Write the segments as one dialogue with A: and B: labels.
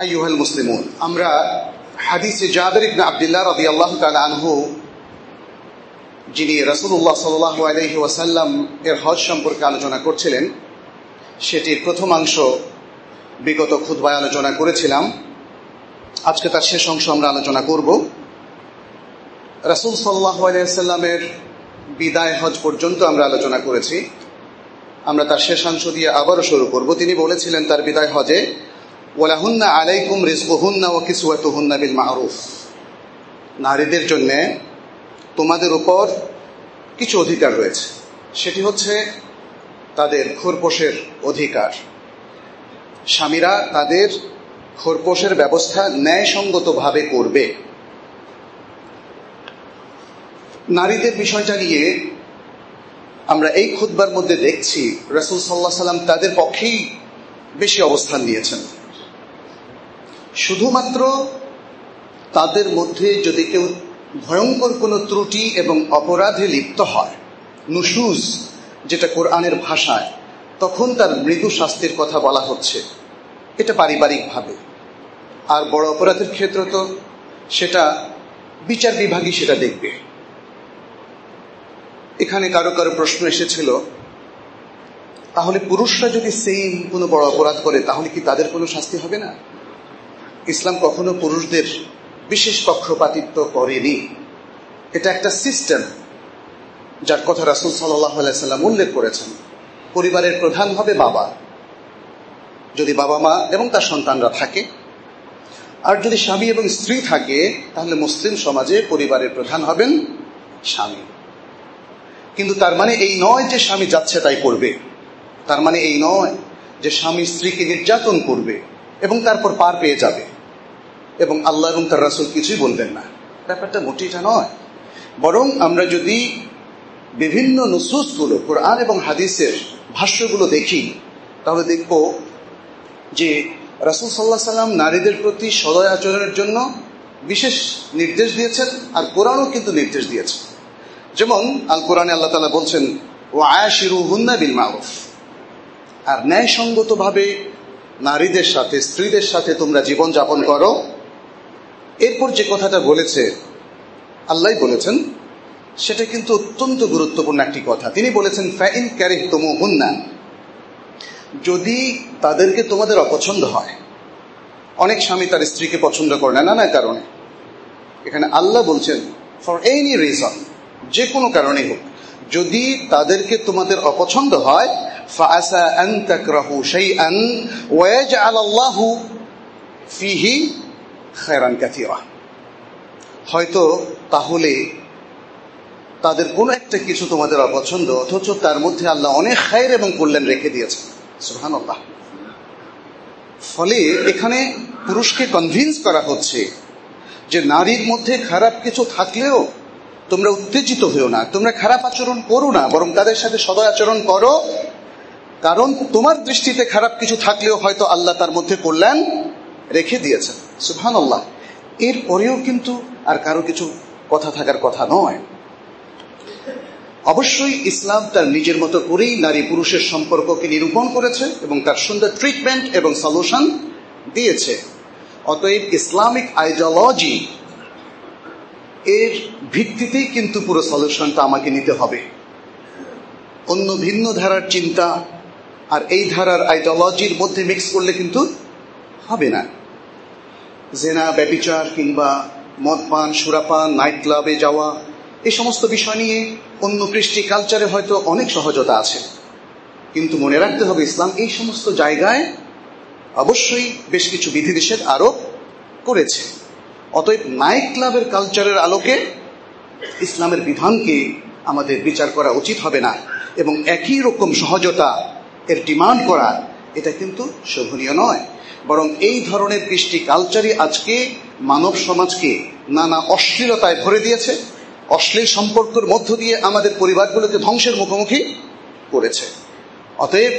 A: আইয়ুহাল মুসলিমুন। আমরা হাদিসে জাবের ইবনে আব্দুল্লাহ রাদিয়াল্লাহু তাআলা আনহু, যিনি রাসূলুল্লাহ সাল্লাল্লাহু আলাইহি ওয়াসাল্লাম এর হজ সম্পর্কে আলোচনা করছিলেন, সেটির প্রথমাংশ বিগত খুতবায় আলোচনা করেছিলাম। আজকে তার শেষ অংশ আমরা আলোচনা করব। রাসূল সাল্লাল্লাহু আলাইহি ওয়াসাল্লামের বিদায় হজ পর্যন্ত আমরা আলোচনা করেছি। আমরা তার শেষাংশ দিয়ে আবারও শুরু করব। তিনি বলেছিলেন, তার বিদায় হজে ওলাহুন্না আলাইকুম রিজকুহুন্না ও কিসওয়াতুহুন্না বিল মারুফ। নারীদের জন্য তোমাদের উপর কিছু অধিকার রয়েছে। সেটি হচ্ছে তাদের খোরপোশের অধিকার। স্বামীরা তাদের খোরপোশের ব্যবস্থা ন্যায়সঙ্গতভাবে করবে। নারীদের বিষয়টা নিয়ে আমরা এই খুদ্বার মধ্যে দেখছি, রসুল সাল্লাহ সাল্লাম তাদের পক্ষেই বেশি অবস্থান নিয়েছেন। শুধুমাত্র তাদের মধ্যে যদি কেউ ভয়ঙ্কর কোনো ত্রুটি এবং অপরাধে লিপ্ত হয় নুসুজ যেটা কোরআনের ভাষায়, তখন তার মৃদু শাস্তির কথা বলা হচ্ছে। এটা পারিবারিকভাবে। আর বড় অপরাধের ক্ষেত্রে তো সেটা বিচার বিভাগই সেটা দেখবে। এখানে কারও কারও প্রশ্ন এসেছিল, তাহলে পুরুষরা যদি সেম কোনো বড় অপরাধ করে, তাহলে কি তাদের কোনো শাস্তি হবে না? ইসলাম কখনো পুরুষদের বিশেষ পক্ষপাতিত্ব করেনি। এটা একটা সিস্টেম যার কথা রাসুল সাল্লাম উল্লেখ করেছেন। পরিবারের প্রধান হবে বাবা। যদি বাবা মা এবং তার সন্তানরা থাকে, আর যদি স্বামী এবং স্ত্রী থাকে, তাহলে মুসলিম সমাজে পরিবারের প্রধান হবেন স্বামী। কিন্তু তার মানে এই নয় যে স্বামী যাচ্ছে তাই করবে। তার মানে এই নয় যে স্বামী স্ত্রীকে নির্যাতন করবে। এবং তারপর পার পেয়ে যাবে। এবং আল্লাহ এবং তার রাসুল কিছুই বলবেন না। ব্যাপারটা মোটিটা নয়। বরং আমরা যদি বিভিন্ন নুসুসগুলো, কোরআন এবং হাদিসের ভাষ্যগুলো দেখি, তাহলে দেখব যে রাসুল সাল্লাহ সাল্লাম নারীদের প্রতি সদয় আচরণের জন্য বিশেষ নির্দেশ দিয়েছেন আর কোরআনও কিন্তু নির্দেশ দিয়েছেন যেমন আল কোরআনে আল্লাহ তালা বলছেন ও আয়াশিরু হুন্না বিল মারুফ আর ন্যায়সঙ্গতভাবে নারীদের সাথে, স্ত্রীদের সাথে তোমরা জীবন যাপন করো। এরপর যে কথাটা বলেছে, আল্লাহ বলেছেন, সেটা কিন্তু অত্যন্ত গুরুত্বপূর্ণ একটি কথা। তিনি বলেছেন ফ্যাইন ক্যারিহ তমু হুন্না যদি তাদেরকে তোমাদের অপছন্দ হয়। অনেক স্বামী তার স্ত্রীকে পছন্দ করে না, নানা কারণে। এখানে আল্লাহ বলছেন, ফর এনি রিজন, যে কোনো কারণে হোক, যদি তাদেরকে তোমাদের অপছন্দ হয় فعسى أن تكرهوا شيئا ويجعل الله فيه خيرا كثيرا হয়তো তাহলে তাদের কোনো একটা কিছু তোমাদের অপছন্দ অথচ তার মধ্যে আল্লাহ অনেক খায়ের এবং কল্যাণ রেখে দিয়েছে সুহান ফলে এখানে পুরুষকে কনভিন্স করা হচ্ছে যে নারীর মধ্যে খারাপ কিছু থাকলেও তোমরা উত্তেজিত হয়েও না তোমরা খারাপ আচরণ করো না বরং তাদের সাথে সদয় আচরণ করো কারণ তোমার দৃষ্টিতে খারাপ কিছু থাকলেও হয়তো আল্লাহ তার মধ্যে কল্যাণ রেখে দিয়েছেন। সুহান আল্লাহ এর পরেও কিন্তু আর কারও কিছু কথা থাকার কথা নয়। অবশ্যই ইসলাম তার নিজের মতো করেই নারী পুরুষের সম্পর্ককে নিরূপণ করেছে এবং তার সুন্দর ট্রিটমেন্ট এবং সলিউশন দিয়েছে। অতএব ইসলামিক আইডিওলজি এর ভিত্তিতেই কিন্তু পুরো সলিউশনটা আমাকে নিতে হবে। অন্য ভিন্ন ধারার চিন্তা আর এই ধারার আইডিওলজির মধ্যে মিক্স করলে কিন্তু হবে না। জেনা, ব্যবিচার কিংবা মদপান সুরাপান নাইট ক্লাবে যাওয়া, এই সমস্ত বিষয় নিয়ে অন্য কৃষ্টি কালচারে হয়তো অনেক সহজতা আছে। কিন্তু মনে রাখতে হবে, ইসলাম এই সমস্ত জায়গায় অবশ্যই বেশ কিছু বিধিনিষেধ আরোপ করেছে। অতএব নাইট ক্লাবের কালচারের আলোকে ইসলামের বিধানকে আমাদের বিচার করা উচিত হবে না। এবং একই রকম সহজতা এর ডিমান্ড করা, এটা কিন্তু শোভনীয় নয়। বরং এই ধরনের কৃষ্টি কালচারই আজকে মানব সমাজকে নানা অশ্লীলতায় ভরে দিয়েছে, অশ্লীল সম্পর্কের মধ্য দিয়ে আমাদের পরিবারগুলোকে ধ্বংসের মুখোমুখি করেছে। অতএব,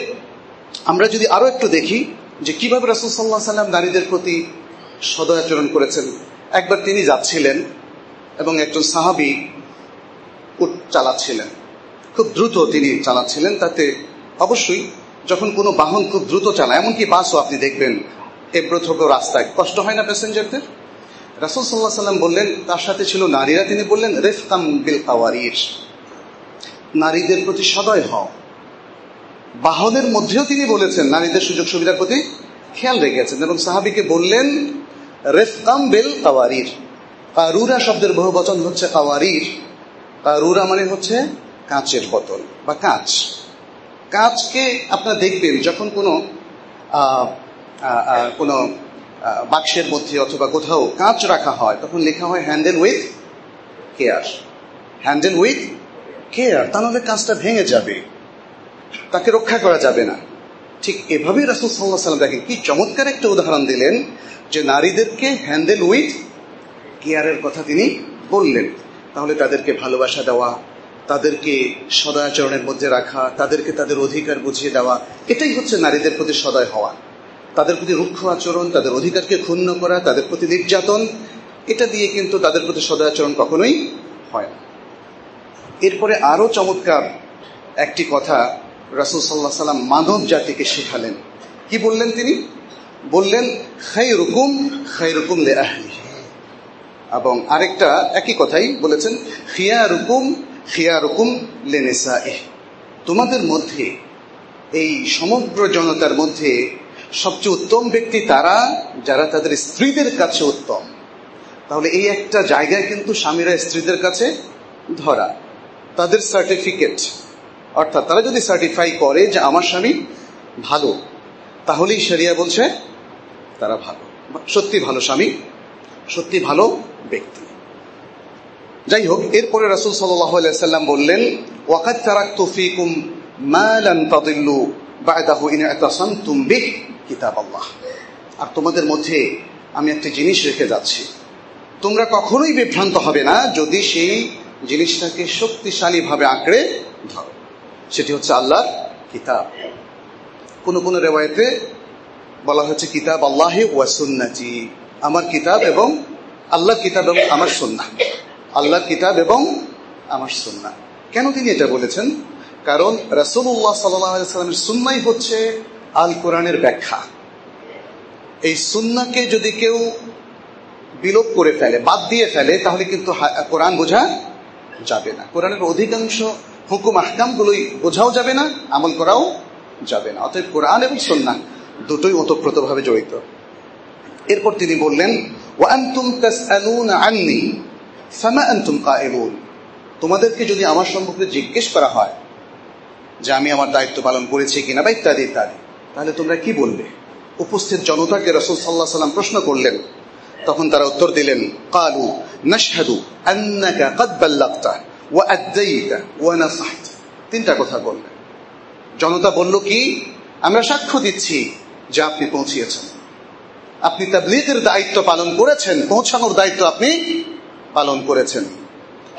A: আমরা যদি আরও একটু দেখি যে কীভাবে রাসুল সাল্লাহ সাল্লাম নারীদের প্রতি সদয়াচরণ করেছেন। একবার তিনি যাচ্ছিলেন এবং একজন সাহাবি চালাচ্ছিলেন। খুব দ্রুত তিনি চালাচ্ছিলেন, তাতে অবশ্যই যখন কোনো বাহন খুব দ্রুত চালায়, এমনকি বাসও আপনি দেখবেন এব্রো থোব্রো রাস্তায়। কষ্ট হয় না প্যাসেঞ্জারদের? রাসুল সাল্লাহ সাল্লাম বললেন, তার সাথে ছিল নারীরা, তিনি বললেন, রেফকাম বিল কাওয়ারির নারীদের প্রতি সদয় হও। বাহনের মধ্যেও তিনি বলেছেন, নারীদের সুযোগ সুবিধার প্রতি খেয়াল রেখেছেন এবং সাহাবিকে বললেন, রেফকাম বেল কাওয়ারির কারুরা শব্দের বহু বচন হচ্ছে কাওয়ারির কারুরা মানে হচ্ছে কাঁচের বোতল বা কাঁচ। কাঁচকে আপনারা দেখবেন যখন কোনো কোনো বাক্সের মধ্যে অথবা কোথাও কাঁচ রাখা হয়, তখন লেখা হয় handle with care handle with care তাহলে কাজটা ভেঙে যাবে। তাকে রক্ষা করা যাবে না। ঠিক এভাবেই রাসুল সাল্লাহ সাল্লাম দেখেন। কি চমৎকার একটা উদাহরণ দিলেন যে নারীদেরকে হ্যান্ডেল উইথ কেয়ারের কথা তিনি বললেন। তাহলে তাদেরকে ভালোবাসা দেওয়া তাদেরকে সদাচরণের মধ্যে রাখা, তাদেরকে তাদের অধিকার বুঝিয়ে দেওয়া, এটাই হচ্ছে নারীদের প্রতি সদয় হওয়া। তাদের প্রতি রুক্ষ আচরণ, তাদের অধিকারকে ক্ষুণ্ণ করা, তাদের প্রতি নির্যাতন, এটা দিয়ে কিন্তু তাদের প্রতি সদাচরণ কখনোই হয় না। এরপরে আরও চমৎকার একটি কথা রাসুল সাল্লাহ সাল্লাম মানব জাতিকে শেখালেন। কি বললেন তিনি? বললেন খাই রুকুম খাই রুকুম লে আহলি এবং আরেকটা একই কথাই বলেছেন খিয়া রুকুম খিয়া রুকুম লেনেসা তোমাদের মধ্যে, এই সমগ্র জনতার মধ্যে সবচেয়ে উত্তম ব্যক্তি তারা, যারা তাদের স্ত্রীদের কাছে উত্তম। তাহলে এই একটা জায়গায় কিন্তু স্বামীরা স্ত্রীদের কাছে ধরা। তাদের সার্টিফিকেট অর্থাৎ তারা যদি সার্টিফাই করে যে আমার স্বামী ভালো, তাহলেই সেরিয়া বলছে তারা ভালো। সত্যি ভালো স্বামী, সত্যি ভালো ব্যক্তি। যাই হোক, এরপরে রাসুল সাল্লাম বললেন ওয়াকাত তারাক তাদিল্লু কিতাব আল্লাহ আর তোমাদের মধ্যে আমি একটা জিনিস রেখে যাচ্ছি। তোমরা কখনোই বিভ্রান্ত হবে না যদি সেই জিনিসটাকে শক্তিশালীভাবে আঁকড়ে ধরো। সেটি হচ্ছে আল্লাহর কিতাব। কোন কোন রেওয়ায়তে বলা হয়েছে কিতাব আল্লাহ ওয়াসুন্নাজি আমার কিতাব এবং আল্লাহর কিতাব এবং আমার সন্না আল্লাহর কিতাব এবং আমার সন্না কেন তিনি এটা বলেছেন? কারণ রাসুল্লাহ সাল্লামের সুন্নাই হচ্ছে আল কোরআনের ব্যাখ্যা। এই সুন্নাকে যদি কেউ বিলোপ করে ফেলে, বাদ দিয়ে ফেলে, তাহলে কিন্তু কোরআন বোঝা যাবে না। কোরআনের অধিকাংশ হুকুম আহকামগুলোই বোঝাও যাবে না, আমল করাও যাবে না। অতএব কোরআন এবং সন্না দুটোই ওতপ্রোতভাবে জড়িত। এরপর তিনি বললেন ওয়ান্তুম তাসআলুনা আন্নি তোমাদেরকে যদি আমার সম্পর্কে জিজ্ঞেস করা হয় যে আমি আমার দায়িত্ব পালন করেছি কিনা বা ইত্যাদি ইত্যাদি, তাহলে তোমরা কি বলবে? উপস্থিত জনতাকে রসুল সাল্লাহ সাল্লাম প্রশ্ন করলেন, তখন তারা উত্তর দিলেন, কালু নাশহাদু আন্নাকা কদ বাল্লাগতা ওয়া আদাইতা ওয়া নাসাহতা। তিনটা কথা বললেন। জনতা বলল কি, আমরা সাক্ষ্য দিচ্ছি যে আপনি পৌঁছিয়েছেন। আপনি তাবলীগের দায়িত্ব পালন করেছেন, পৌঁছানোর দায়িত্ব আপনি পালন করেছেন।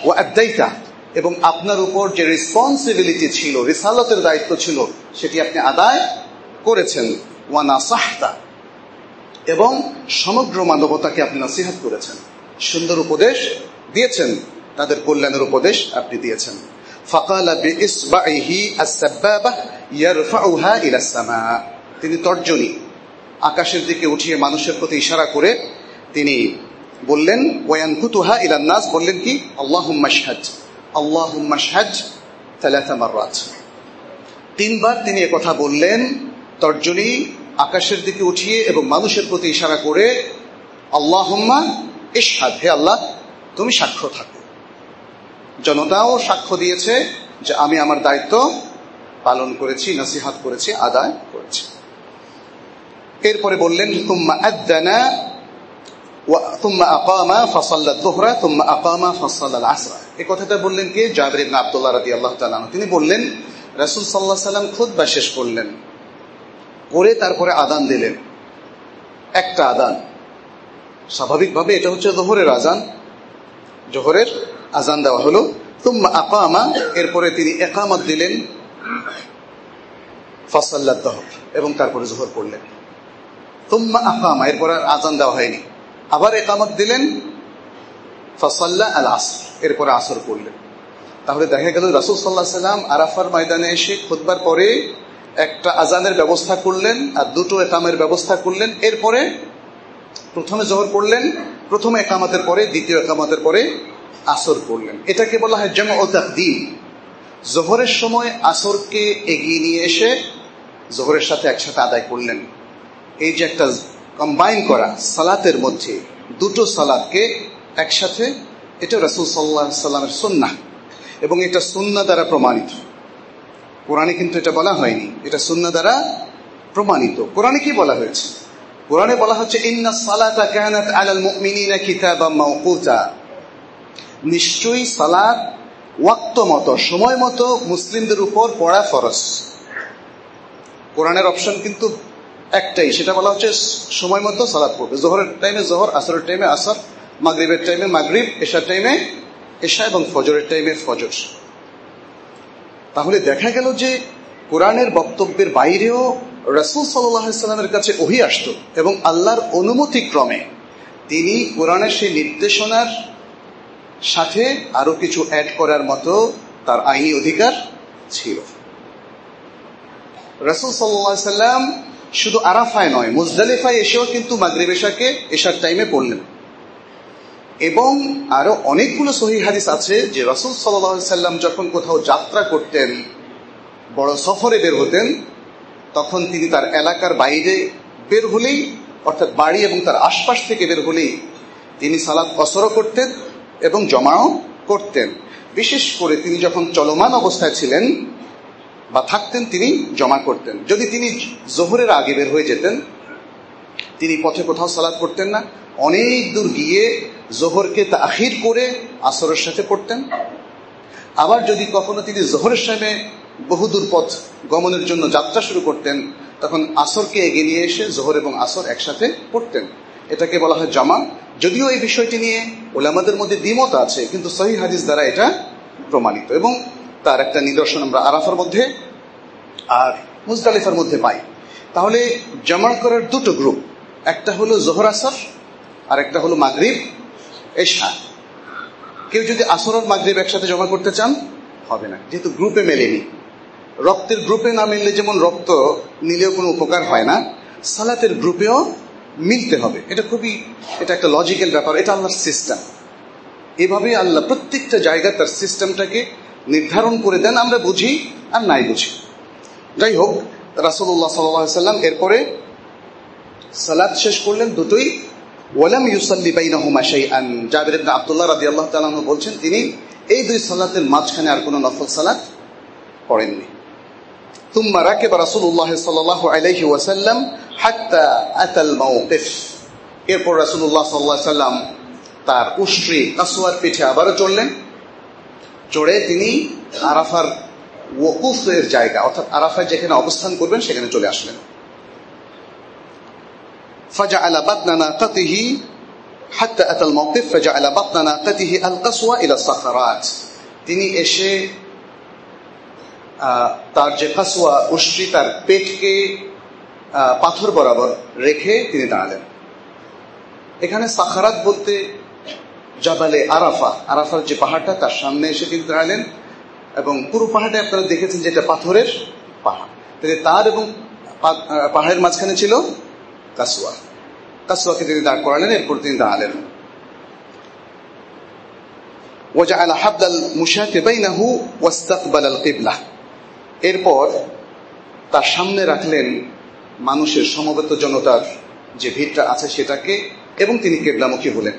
A: ও আদাইতা এবং আপনার উপর যে রেসপন্সিবিলিটি ছিল, রিসালতের দায়িত্ব ছিল, সেটি আপনি আদায় করেছেন। ওয়ানা সাহতা এবং সমগ্র মানবতাকে আপনি নাসিহাত করেছেন। সুন্দর উপদেশ দিয়েছেন, তাদের কল্যাণের উপদেশ আপনি দিয়েছেন। তিনি তর্জনী, আকাশের দিকে উঠিয়ে মানুষের প্রতি ইশারা করে তিনি বললেন ওয়ান কুতুহা ইলান্নাস বললেন কি? আল্লাহ শাহাজ আল্লাহ শাহাজ মাররাত তিনবার তিনি কথা বললেন, তর্জনী আকাশের দিকে উঠিয়ে এবং মানুষের প্রতি ইশারা করে, আল্লাহম্মা ইশহাদ হে আল্লাহ, তুমি সাক্ষ্য থাকো। জনতাও সাক্ষ্য দিয়েছে যে আমি আমার দায়িত্ব পালন করেছি, নসিহাত করেছি, আদায় করেছি। এরপরে বললেন তুম্মা আদানা ثم أقام فصلى الظهر ثم أقام فصلى العصر এই কথাটা বললেন কে জাবির ইবনে আব্দুল্লাহ রাদিয়াল্লাহু তাআলা তিনি বললেন রাসূল সাল্লাল্লাহু আলাইহি সাল্লাম খুতবা শেষ করলেন করে তারপরে আদান দিলেন একটা আদান স্বাভাবিকভাবে এটা হচ্ছে জোহরের আজান জোহরের আজান দেওয়া হলো তুম্মা আকামা এরপরে তিনি একামত দিলেন ফাসাল্লাদ দহর এবং তারপরে জোহর পড়লেন তুম্মা আকামা এরপর আজান দেওয়া হয়নি আবার একামত দিলেন, ফাসাল্লা আল আসর, এরপরে আসর করলেন। তাহলে দেখা গেল রাসুল সাল্লাহ সাল্লাম আরাফার ময়দানে এসে খুদবার পরে একটা আজানের ব্যবস্থা করলেন আর দুটো একামের ব্যবস্থা করলেন। এরপরে প্রথমে জহর করলেন, প্রথমে একামাতের পরে, দ্বিতীয় একামাতের পরে আসর করলেন। এটাকে বলা হয় জমা ও তাকদিম। জোহরের সময় আসরকে এগিয়ে নিয়ে এসে জোহরের সাথে একসাথে আদায় করলেন। এই যে একটা কম্বাইন করা সালাতের মধ্যে দুটো সালাদকে একসাথে, এটা রাসুল সাল্লাহ সাল্লামের সন্না এবং এটা সুন্না দ্বারা প্রমাণিত। কোরআনে কিন্তু এটা বলা হয়নি। এটা সুন্না দ্বারা প্রমাণিত। কোরআনে কি বলা হয়েছে? কোরআনে বলা হচ্ছে, ইন্না সালাতা কানাত আলাল মুমিনিনা কিতাবাম মাওকুতা। নিশ্চয়ই সালাত ওয়াক্ত মতো, সময় মতো মুসলিমদের উপর পড়া ফরজ। কোরআনের অপশন কিন্তু একটাই, সেটা বলা হচ্ছে সময় মতো সালাদ পড়বে। জোহরের টাইমে জোহর, আসরের টাইমে আসর, মাগরীবের টাইমে মাগরীব, এশার টাইমে এশা এবং ফজরের টাইমে ফজর। তাহলে দেখা গেল যে কোরআনের বক্তব্যের বাইরেও রসুল সাল্লামের কাছে ওহি আসত এবং আল্লাহর অনুমতি ক্রমে তিনি কোরআনের সেই নির্দেশনার সাথে আরও কিছু অ্যাড করার মতো তার আইনি অধিকার ছিল। রসুল সাল্লাহ সাল্লাম শুধু আরাফায় নয়, মুজদালিফায় এসেও কিন্তু মাগরিব এশাকে এশার টাইমে পড়লেন। এবং আরও অনেকগুলো সহি হাদিস আছে যে রসুল সাল্লাম যখন কোথাও যাত্রা করতেন, বড় সফরে বের হতেন, তখন তিনি তার এলাকার বাইরে বের হলেই, অর্থাৎ বাড়ি এবং তার আশপাশ থেকে বের হলেই তিনি সালাদ কসরও করতেন এবং জমাও করতেন। বিশেষ করে তিনি যখন চলমান অবস্থায় ছিলেন বা থাকতেন তিনি জমা করতেন। যদি তিনি জোহরের আগে বের হয়ে যেতেন, তিনি পথে কোথাও সালাদ করতেন না। অনেক দূর গিয়ে জোহরকে তাহির করে আসরের সাথে পড়তেন। আবার যদি কখনো তিনি জোহরের সামনে বহুদূর পথ গমনের জন্য যাত্রা শুরু করতেন, তখন আসরকে এগিয়ে নিয়ে এসে জোহর এবং আসর একসাথে পড়তেন। এটাকে বলা হয় জামা। যদিও এই বিষয়টি নিয়ে ওলামাদের মধ্যে দ্বিমত আছে, কিন্তু সহি হাদিস দ্বারা এটা প্রমাণিত। এবং তার একটা নিদর্শন আমরা আরাফার মধ্যে আর মুজদালিফার মধ্যে পাই। তাহলে জমা করার দুটো গ্রুপ একটা হলো জোহর আসর, আর একটা হলো মাগরীব এশা। কেউ যদি আসর আর মাগরীব একসাথে জমা করতে চান, হবে না। যেহেতু গ্রুপে মেলেনি। রক্তের গ্রুপে না মিললে যেমন রক্ত নিলেও কোনো উপকার হয় না, সালাতের গ্রুপেও মিলতে হবে। এটা খুবই, এটা একটা লজিক্যাল ব্যাপার, এটা আল্লাহর সিস্টেম এভাবে আল্লাহ প্রত্যেকটা জায়গায় তার সিস্টেমটাকে নির্ধারণ করে দেন, আমরা বুঝি আর নাই বুঝি। যাই হোক রাসুল্লাহ সাল্লাহ সাল্লাম এরপরে সালাদ শেষ করলেন দুটোই। ওয়ালাম ইউসাল্লি বাইনা হুমা আন জাবির আবদুল্লাহ রাদি আল্লাহ তালাহ বলছেন, তিনি এই দুই সালাতের মাঝখানে আর কোনো নফল সালাত পড়েননি। ثم রাকিব রাসূলুল্লাহ সাল্লাল্লাহু আলাইহি ওয়াসাল্লাম হাত্তা আতাল মাওকিফ। এরপর রাসূলুল্লাহ সাল্লাল্লাহু আলাইহি সাল্লাম তার উষ্ট্রি কাসওয়ার পিঠে আবারও চললেন। চড়ে তিনি আরাফার ওকুফের জায়গা, অর্থাৎ আরাফায় যেখানে অবস্থান করবেন, সেখানে চলে আসলেন। ফাজা আলা বাদনানা তাতিহি হাত আতাল মকদিফ ফাজা আলা বাদনানা তাতিহি আল কাসওয়া ইলা সাফারাত তিনি এসে তার যে কাসওয়া উষ্টি তার পেটকে পাথর বরাবর রেখে তিনি দাঁড়ালেন। এখানে সাখারাত বলতে জাবালে আরাফা আরাফার যে পাহাড়টা তার সামনে এসে তিনি দাঁড়ালেন এবং পুরো পাহাড়টা আপনারা দেখেছেন যে এটা পাথরের পাহাড় তার এবং পাহাড়ের মাঝখানে ছিল কাসুয়া কাসুয়াকে তিনি দাঁড় করালেন এরপর তিনি দাঁড়ালেন وجعل حبل المشاة بينه واستقبل القبلة এরপর তার সামনে রাখলেন মানুষের সমবেত জনতার যে ভিড়টা আছে সেটাকে এবং তিনি কেবলামুখী হলেন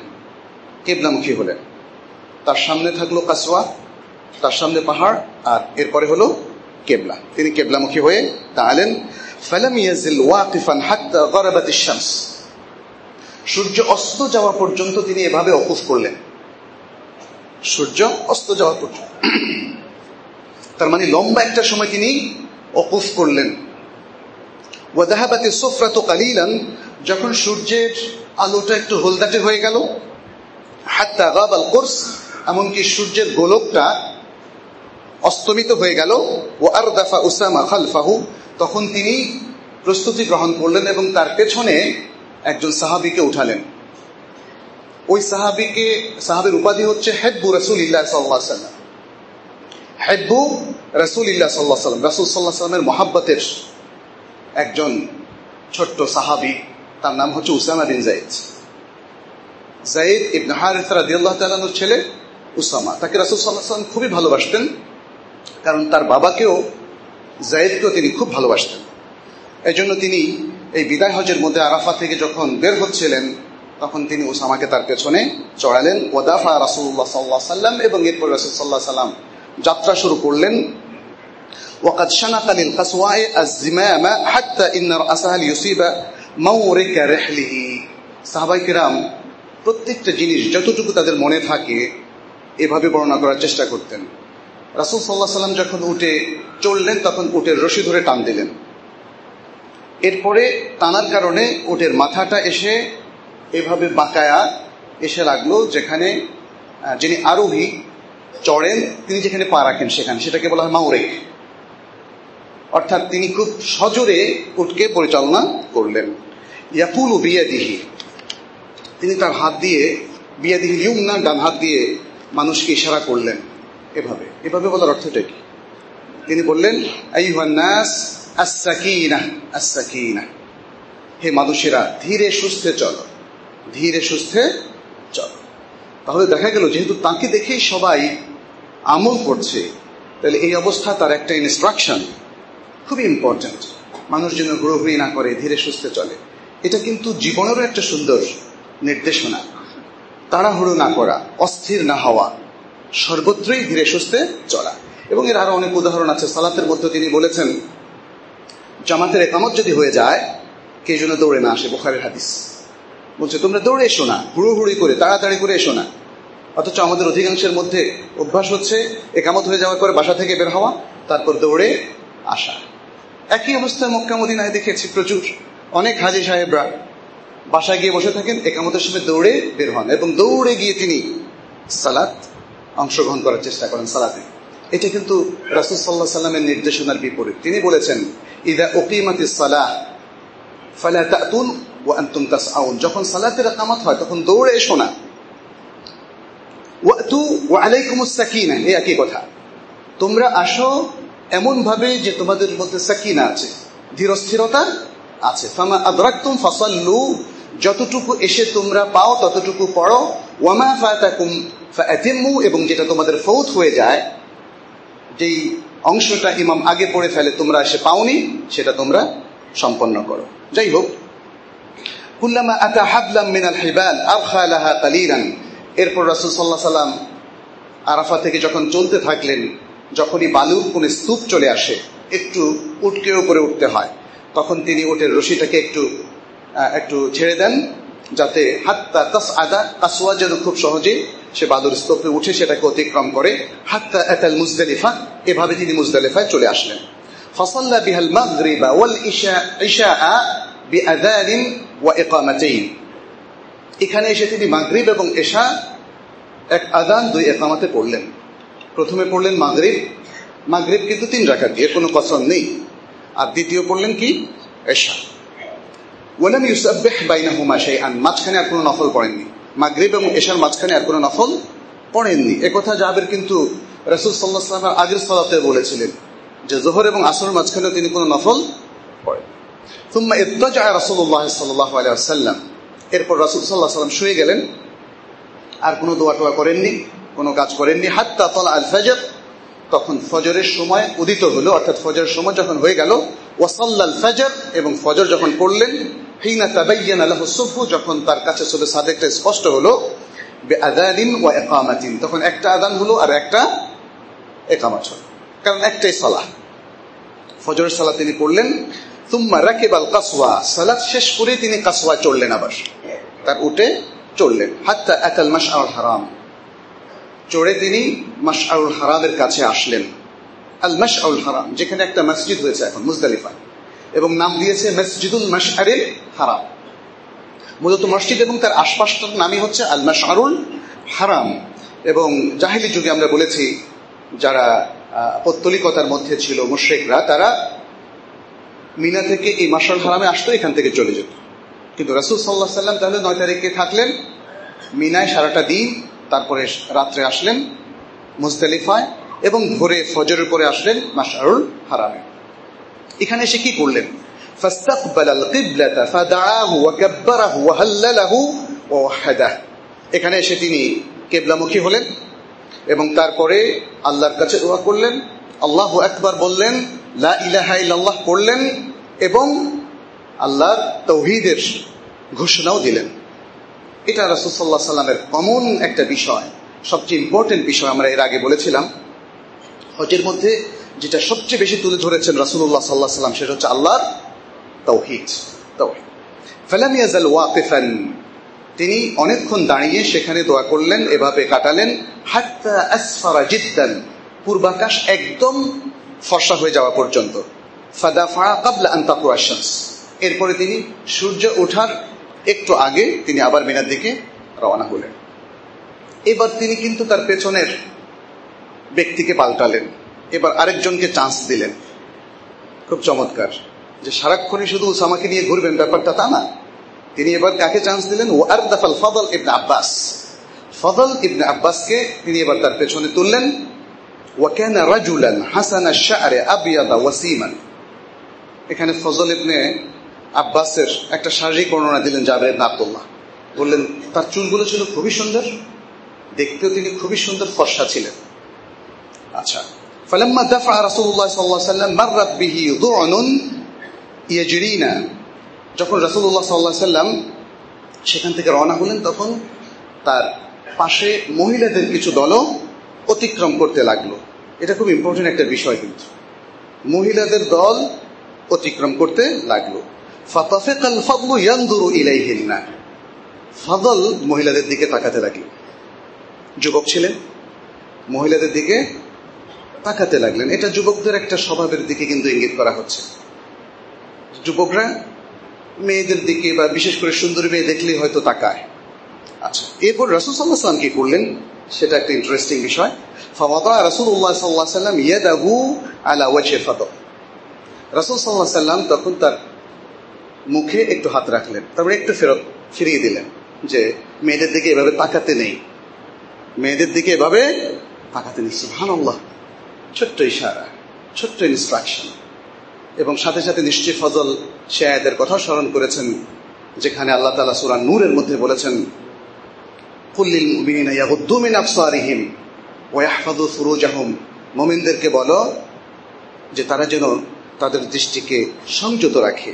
A: কেবলামুখী হলেন। তার সামনে থাকল কাসওয়া, তার সামনে পাহাড়, আর এরপরে হলো কেবলা। তিনি কেবলামুখী হয়ে দাঁড়ালেন। ফালাম ইয়াজিল ওয়াকিফান হাত্তা গরাবাত শামস। সূর্য অস্ত যাওয়া পর্যন্ত তিনি এভাবে অকুফ করলেন। সূর্য অস্ত যাওয়া পর্যন্ত। তার মানে লম্বা একটা সময় তিনি অকুফ করলেন। ওয়াদাহাবাতে সোফরাত কালিলান, যখন সূর্যের আলোটা একটু হলদাটে হয়ে গেল হাত্তা গাবাল কোর্স, এমনকি সূর্যের গোলকটা অস্তমিত হয়ে গেল। ও আর দাফা উসামা খালফাহু, তখন তিনি প্রস্তুতি গ্রহণ করলেন এবং তার পেছনে একজন সাহাবিকে উঠালেন। ওই সাহাবিকে, সাহাবের উপাধি হচ্ছে হেব্বু রসুল ইল্লাহ সাল্লাম হেব্বু রসুল ইল্লা সাল্লাহ সাল্লাম রসুল সাল্লাহ সাল্লামের মহাব্বতের একজন ছোট্ট সাহাবি, তার নাম হচ্ছে Usama bin Zaid জাইদ ইবনে হারিস রাদিয়াল্লাহু তাআলার ছেলে উসামা তাকে রাসূল সাল্লাল্লাহু আলাইহি খুবই ভালোবাসতেন কারণ তার বাবাকেও জায়েদকেও তিনি খুব ভালোবাসতেন এই জন্য তিনি এই বিদায় হজের মধ্যে আরাফা থেকে যখন বের হচ্ছিলেন তখন তিনি উসামাকে তার পেছনে চড়ালেন ওদাফা রাসুল্লাহ সাল্লাহ সাল্লাম এবং এরপর রাসুল সাল্লাহ সাল্লাম যাত্রা শুরু করলেন وقد شنق للقصواء الزمام حتى إن رأسها ليصيب مورك رحله সাহাবাই কিরাম প্রত্যেকটা জিনিস যতটুকু তাদের মনে থাকে, এভাবে বর্ণনা করার চেষ্টা করতেন। রাসুল সাল্লাহ সাল্লাম যখন উঠে চললেন, তখন উটের রশি ধরে টান দিলেন। এরপরে টানার কারণে উটের মাথাটা এসে এভাবে বাঁকায়া এসে লাগল, যেখানে যিনি আরোহী চড়েন, তিনি যেখানে পা রাখেন সেখানে, সেটাকে বলা হয় মাউরেক। অর্থাৎ তিনি খুব সজোরে উটকে পরিচালনা করলেন। ইয়াপুল ও বিয়াদিহি তিনি তার হাত দিয়ে বিয়াদিহি ইউমনা ডান হাত দিয়ে মানুষকে ইশারা করলেন এভাবে। এভাবে বলার অর্থটা কি? তিনি বললেন নাস আসাকিনা আসাকিনা হে মানুষেরা, ধীরে সুস্থে চলো। ধীরে সুস্থে চলো। তাহলে দেখা গেল, যেহেতু তাকে দেখেই সবাই আমল করছে, তাহলে এই অবস্থা তার একটা ইনস্ট্রাকশন খুবই ইম্পর্টেন্ট মানুষ যেন হুড়োহুড়ি না করে, ধীরে সুস্থে চলে। এটা কিন্তু জীবনেরও একটা সুন্দর নির্দেশনা। তাড়াহুড়ো না করা, অস্থির না হওয়া, সর্বত্রই ধীরে সুস্থে চলা। এবং এর আরও অনেক উদাহরণ আছে। সালাতের মধ্যে তিনি বলেছেন, জামাতের একামত যদি হয়ে যায়, কে জন্য দৌড়ে না আসে, বোখারের হাদিস। বলছে, তোমরা দৌড়ে এসো না, হুড়োহুড়ি করে, তাড়াতাড়ি করে এসো না। অথচ আমাদের অধিকাংশের মধ্যে অভ্যাস হচ্ছে, একামত হয়ে যাওয়ার পরে বাসা থেকে বের হওয়া, তারপর দৌড়ে আসা। একই অবস্থায় মক্কা দেখেছি প্রচুর। অনেক হাজি সাহেবরা বাসায় গিয়ে বসে থাকেন একামতের সময় দৌড়ে বের হন এবং দৌড়ে গিয়ে তিনি সালাত অংশগ্রহণ করার চেষ্টা করেন সালাতে। এটা কিন্তু রাসুল সাল্লাহ সাল্লামের নির্দেশনার বিপরীত। তিনি বলেছেন, ইদা ওকিমাতি সালাহ, ফালা তাতুন ও যখন সালাতের কামাত হয়, তখন দৌড়ে এসো না। ওয়াতু ওয়া আলাইকুমুস সাকিনা, এই একই কথা। তোমরা আসো এমন ভাবে যে তোমাদের মধ্যে সাকিনা আছে, ধীরস্থিরতা আছে। ফামা আদরাকতুম ফাসাল্লু যতটুকু এসে তোমরা পাও, ততটুকু পড়ো। ওয়ামা ফাতাকুম ফাতিম্মু এবং যেটা তোমাদের ফৌত হয়ে যায়, যেই অংশটা ইমাম আগে পড়ে ফেলে, তোমরা এসে পাওনি, সেটা তোমরা সম্পন্ন করো। যাই হোক, কুল্লামা আতা হাবলাম মিনাল হিবাল আরখা লাহা কালিলান। এরপর রাসূল সাল্লাল্লাহু সাল্লাম আরাফা থেকে যখন চলতে থাকলেন, যখনই বালুর কোন স্তূপ চলে আসে, একটু উটকে উপরে উঠতে হয়। তখন তিনি উটের রশিটাকে একটু একটু ছেড়ে দেন যাতে হাত্তা তাস আদা কাসুয়া যেন খুব সহজে সে বাদুর স্তূপে উঠে সেটাকে অতিক্রম করে। হাত্তা এতাল মুজদালিফা, এভাবে তিনি মুজদালিফায় চলে আসলেন। ফসল্লা বিহাল মাগরিবা ওয়াল ইশা ইশা বিআযানিন ওয়া ইকামাতাইন। এখানে এসে তিনি মাগরিব এবং এশা এক আদান দুই একামাতে পড়লেন। প্রথমে পড়লেন মাগরিব। মাগরিব কিন্তু তিন রাখাত এর কোনো কসম নেই। আর দ্বিতীয় পড়লেন কি? এশা ওয়ালাম ইউসাব্বেহ বাইনাহুমা সেই আন মাঝখানে আর কোনো নফল পড়েননি। মাগরিব এবং এশার মাঝখানে আর কোনো নফল পড়েননি। একথা জাবের কিন্তু রসুল সাল্লাহ সাল্লামের আগের সালাতে বলেছিলেন যে, জোহর এবং আসর মাঝখানে তিনি কোনো নফল পড়েন তুমা এত আয় রসুল্লাহ সাল্লাহ আলিয়াল্লাম এরপর রসুল সাল্লাহ সাল্লাম শুয়ে গেলেন, আর কোনো দোয়া টোয়া করেননি, কোনো কাজ করেননি। হাত্তা তলা আল ফজর তখন ফজরের সময় উদিত হলো, অর্থাৎ ফজরের সময় যখন হয়ে গেল ওয়াসাল্লাল ফজর এবং ফজর যখন পড়লেন হিনা তাবাইয়ান আলাহু সুবহু যখন তার কাছে চলে সাদেকটা স্পষ্ট হলো বেআদানিন ওয়া তখন একটা আদান হলো আর একটা একামাত কারণ একটাই সালাহ। ফজরের সালাহ তিনি পড়লেন। তুম্মা রাকিবাল কাসওয়া সালাত শেষ করে তিনি কাসওয়া চড়লেন আবার। তার উঠে চড়লেন। হাত্তা আকাল মাশআল হারাম। চড়ে তিনি মাশআল হারামের কাছে আসলেন। আল মাশআল হারাম, যেখানে একটা মসজিদ হয়েছে এখন মুজদালিফা এবং নাম দিয়েছে মসজিদুল মাশআরিল হারাম। মূলত মসজিদ এবং তার আশপাশটার নামই হচ্ছে আল মাশআরুল হারাম। এবং জাহিলি যুগে আমরা বলেছি, যারা পত্তলিকতার মধ্যে ছিল, মুশ্রেকরা, তারা মিনা থেকে এই মাসাল হারামে আসতো, এখান থেকে চলে যেত। কিন্তু রাসুল সাল্লাহ সাল্লাম তাহলে নয় তারিখে থাকলেন, মিনায় সারাটা দিন, তারপরে রাত্রে আসলেন মুজদালিফায় এবং ভোরে ফজরের পরে আসলেন মাশারুল হারামে। এখানে এসে কি করলেন? এখানে এসে তিনি কেবলামুখী হলেন এবং তারপরে আল্লাহর কাছে দোয়া করলেন, আল্লাহ একবার বললেন, লা করলেন এবং আল্লাহর তৌহিদের ঘোষণাও দিলেন। এটা রাসুসাল্লাহ সাল্লামের কমন একটা বিষয়, সবচেয়ে ইম্পর্টেন্ট বিষয় আমরা এর আগে বলেছিলাম। হজের মধ্যে যেটা সবচেয়ে বেশি তুলে ধরেছেন রাসুল্লাহ সাল্লাহ সাল্লাম সেটা হচ্ছে আল্লাহর তৌহিদ। তৌহিদ। ফালাম ইয়াজাল ওয়াকিফান। তিনি অনেকক্ষণ দাঁড়িয়ে সেখানে দোয়া করলেন, এভাবে কাটালেন, হাত্তা আসফারা জিদ্দান। পূর্বাকাশ একদম ফর্সা হয়ে যাওয়া পর্যন্ত। ফাদাফা কাবলা আন্তাকু এরপরে তিনি সূর্য ওঠার একটু আগে তিনি আবার মিনার দিকে রওনা হলেন। এবার তিনি কিন্তু তার পেছনের ব্যক্তিকে পাল্টালেন। এবার আরেকজনকে চান্স দিলেন। খুব চমৎকার। যে সারাক্ষণই শুধু উসামাকে নিয়ে ঘুরবেন, ব্যাপারটা তা না। তিনি এবার কাকে চান্স দিলেন? ও আর দাফাল ফদল ইবনে আব্বাস। ফদল ইবনে আব্বাসকে তিনি এবার তার পেছনে তুললেন। ওয়াকানা রাজুলান হাসান আশ-শা'রি আবিয়াদা ওয়াসিমান। এখানে ফজল ইবনে আব্বাসের একটা শারীরিক বর্ণনা দিলেন জাবের ইবনে আব্দুল্লাহ। বললেন, তার চুলগুলো ছিল খুবই সুন্দর। দেখতেও তিনি খুবই সুন্দর ফর্সা ছিলেন। আচ্ছা فلما دفع رسول الله صلى الله عليه وسلم مرت به ضعن يجرينا যখন রাসূলুল্লাহ সাল্লাল্লাহু আলাইহি সাল্লাম সেখান থেকে রওনা হলেন তখন তার পাশে মহিলাদের কিছু দলও অতিক্রম করতে লাগলো এটা খুব ইম্পর্টেন্ট একটা বিষয় কিন্তু মহিলাদের দল অতিক্রম করতে লাগলো ফাতাফিকাল ফাদলু ইয়ানদুরু ইলাইহিন্না ফাদল মহিলাদের দিকে তাকাতে লাগলো যুবক ছিলেন মহিলাদের দিকে তাকাতে লাগলেন। এটা যুবকদের একটা স্বভাবের দিকে কিন্তু ইঙ্গিত করা হচ্ছে। যুবকরা মেয়েদের দিকে বা বিশেষ করে সুন্দরী মেয়ে দেখলেই হয়তো তাকায়। আচ্ছা এরপর রসুল সাল্লাহ সাল্লাম কি করলেন? সেটা একটা ইন্টারেস্টিং বিষয়। ফাওয়াদা রাসূলুল্লাহ সাল্লাল্লাহু আলাইহি সাল্লাম ইয়াদাহু আলা ওয়াজহি ফাদল রাসূল আলাইহি সাল্লাম তখন তার মুখে একটু হাত রাখলেন। তারপরে একটু ফেরত ফিরিয়ে দিলেন যে মেয়েদের দিকে এভাবে তাকাতে নেই। মেয়েদের দিকে এভাবে তাকাতে নেই। সুবহানাল্লাহ। ছোট্ট ইশারা, ছোট্ট ইনস্ট্রাকশন এবং সাথে সাথে নিশ্চয় ফজল সে আয়াতের কথা স্মরণ করেছেন, যেখানে আল্লাহ তাআলা সুরান নূরের মধ্যে বলেছেন কুল্লিল মুমিনিনা ইয়াগুদ্দু মিন আবসারিহিম ওয়া ইয়াহফাযু ফুরুজাহুম। মুমিনদেরকে বলো যে তারা যেন তাদের দৃষ্টিকে সংযত রাখে,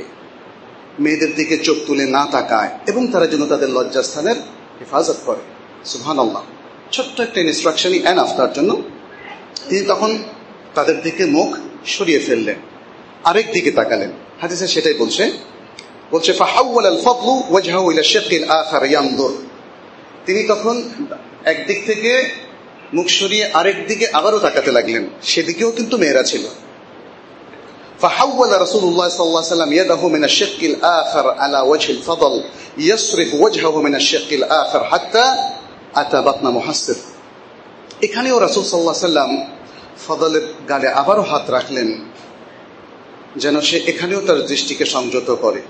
A: মেয়েদের দিকে চোখ তুলে না তাকায় এবং তারা যেন তাদের লজ্জাস্থানের হেফাজত করে। সুবহানাল্লাহ। ছোট্ট একটা ইনস্ট্রাকশনই এনাফ তার জন্য। তিনি তখন তাদের দিকে মুখ সরিয়ে ফেললেন আরেক দিকে তাকালেন হাদিসে সেটাই বলছে বলছে ফাহাউল আল ফদলু ওয়াজহাউ ইলা শাকিল আখার ইয়ানদুর তিনি তখন একদিক থেকে মুখ সরিয়ে আরেক দিকে আবারও তাকাতে লাগলেন সেদিকেও কিন্তু মেয়েরা ছিল فحول رسول الله صلى الله عليه وسلم يده من الشق الآخر على وجه الفضل يصرف وجهه من الشق الآخر حتى أتى بطن محسر এখানেও রাসুল সাল্লাহ সাল্লাম ফদলের গালে আবারও হাত রাখলেন, যেন সে এখানেও তার দৃষ্টিকে সংযত করে।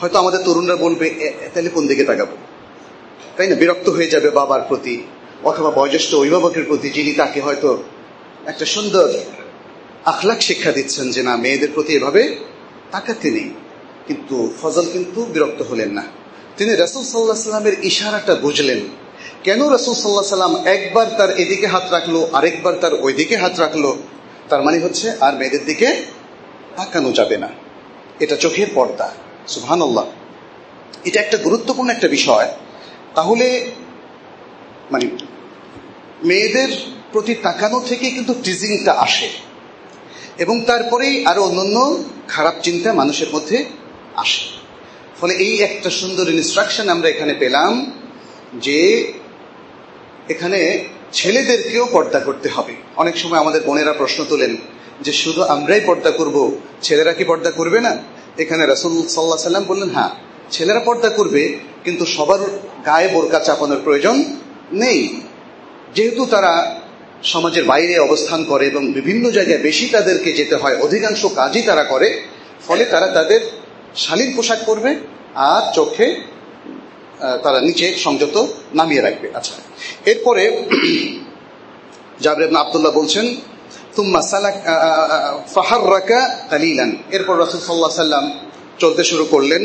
A: হয়তো আমাদের তরুণরা বলবে তাহলে কোন দিকে তাকাবো? তাই না? বিরক্ত হয়ে যাবে বাবার প্রতি, অথবা বয়োজ্যেষ্ঠ অভিভাবকের প্রতি, যিনি তাকে হয়তো একটা সুন্দর আখলাক শিক্ষা দিচ্ছেন যে, না, মেয়েদের প্রতি এভাবে তাকাতে নেই। কিন্তু ফজল কিন্তু বিরক্ত হলেন না। তিনি রাসুল সাল্লাহ সাল্লামের ইশারাটা বুঝলেন। কেন রাসুল সাল্লাহ সাল্লাম একবার তার এদিকে হাত রাখল, আরেকবার তার ওইদিকে হাত রাখল? তার মানে হচ্ছে, আর মেয়েদের দিকে তাকানো যাবে না। এটা চোখের পর্দা। সুবহানাল্লাহ। এটা একটা গুরুত্বপূর্ণ একটা বিষয়। তাহলে মানে মেয়েদের প্রতি তাকানো থেকে কিন্তু টিজিংটা আসে। এবং তারপরেই আরও অন্যান্য খারাপ চিন্তা মানুষের মধ্যে আসে। ফলে এই একটা সুন্দর ইনস্ট্রাকশন আমরা এখানে পেলাম। যে এখানে ছেলেদেরকেও পর্দা করতে হবে। অনেক সময় আমাদের বোনেরা প্রশ্ন তোলেন যে শুধু আমরাই পর্দা করব, ছেলেরা কি পর্দা করবে না? এখানে রাসুল সাল্লাহ সাল্লাম বললেন হ্যাঁ ছেলেরা পর্দা করবে, কিন্তু সবার গায়ে বোরকা চাপানোর প্রয়োজন নেই। যেহেতু তারা সমাজের বাইরে অবস্থান করে এবং বিভিন্ন জায়গায় বেশি তাদেরকে যেতে হয়, অধিকাংশ কাজই তারা করে, ফলে তারা তাদের শালীন পোশাক পরবে, আর চোখে তারা নিচে সংযত নামিয়ে রাখবে। আচ্ছা এরপরে জাবর আবদুল্লাহ বলছেন, তুম্মা সালাক ফাহাররাকা কালিলান। এরপর রাসূল সাল্লাল্লাহু সাল্লাম চলতে শুরু করলেন,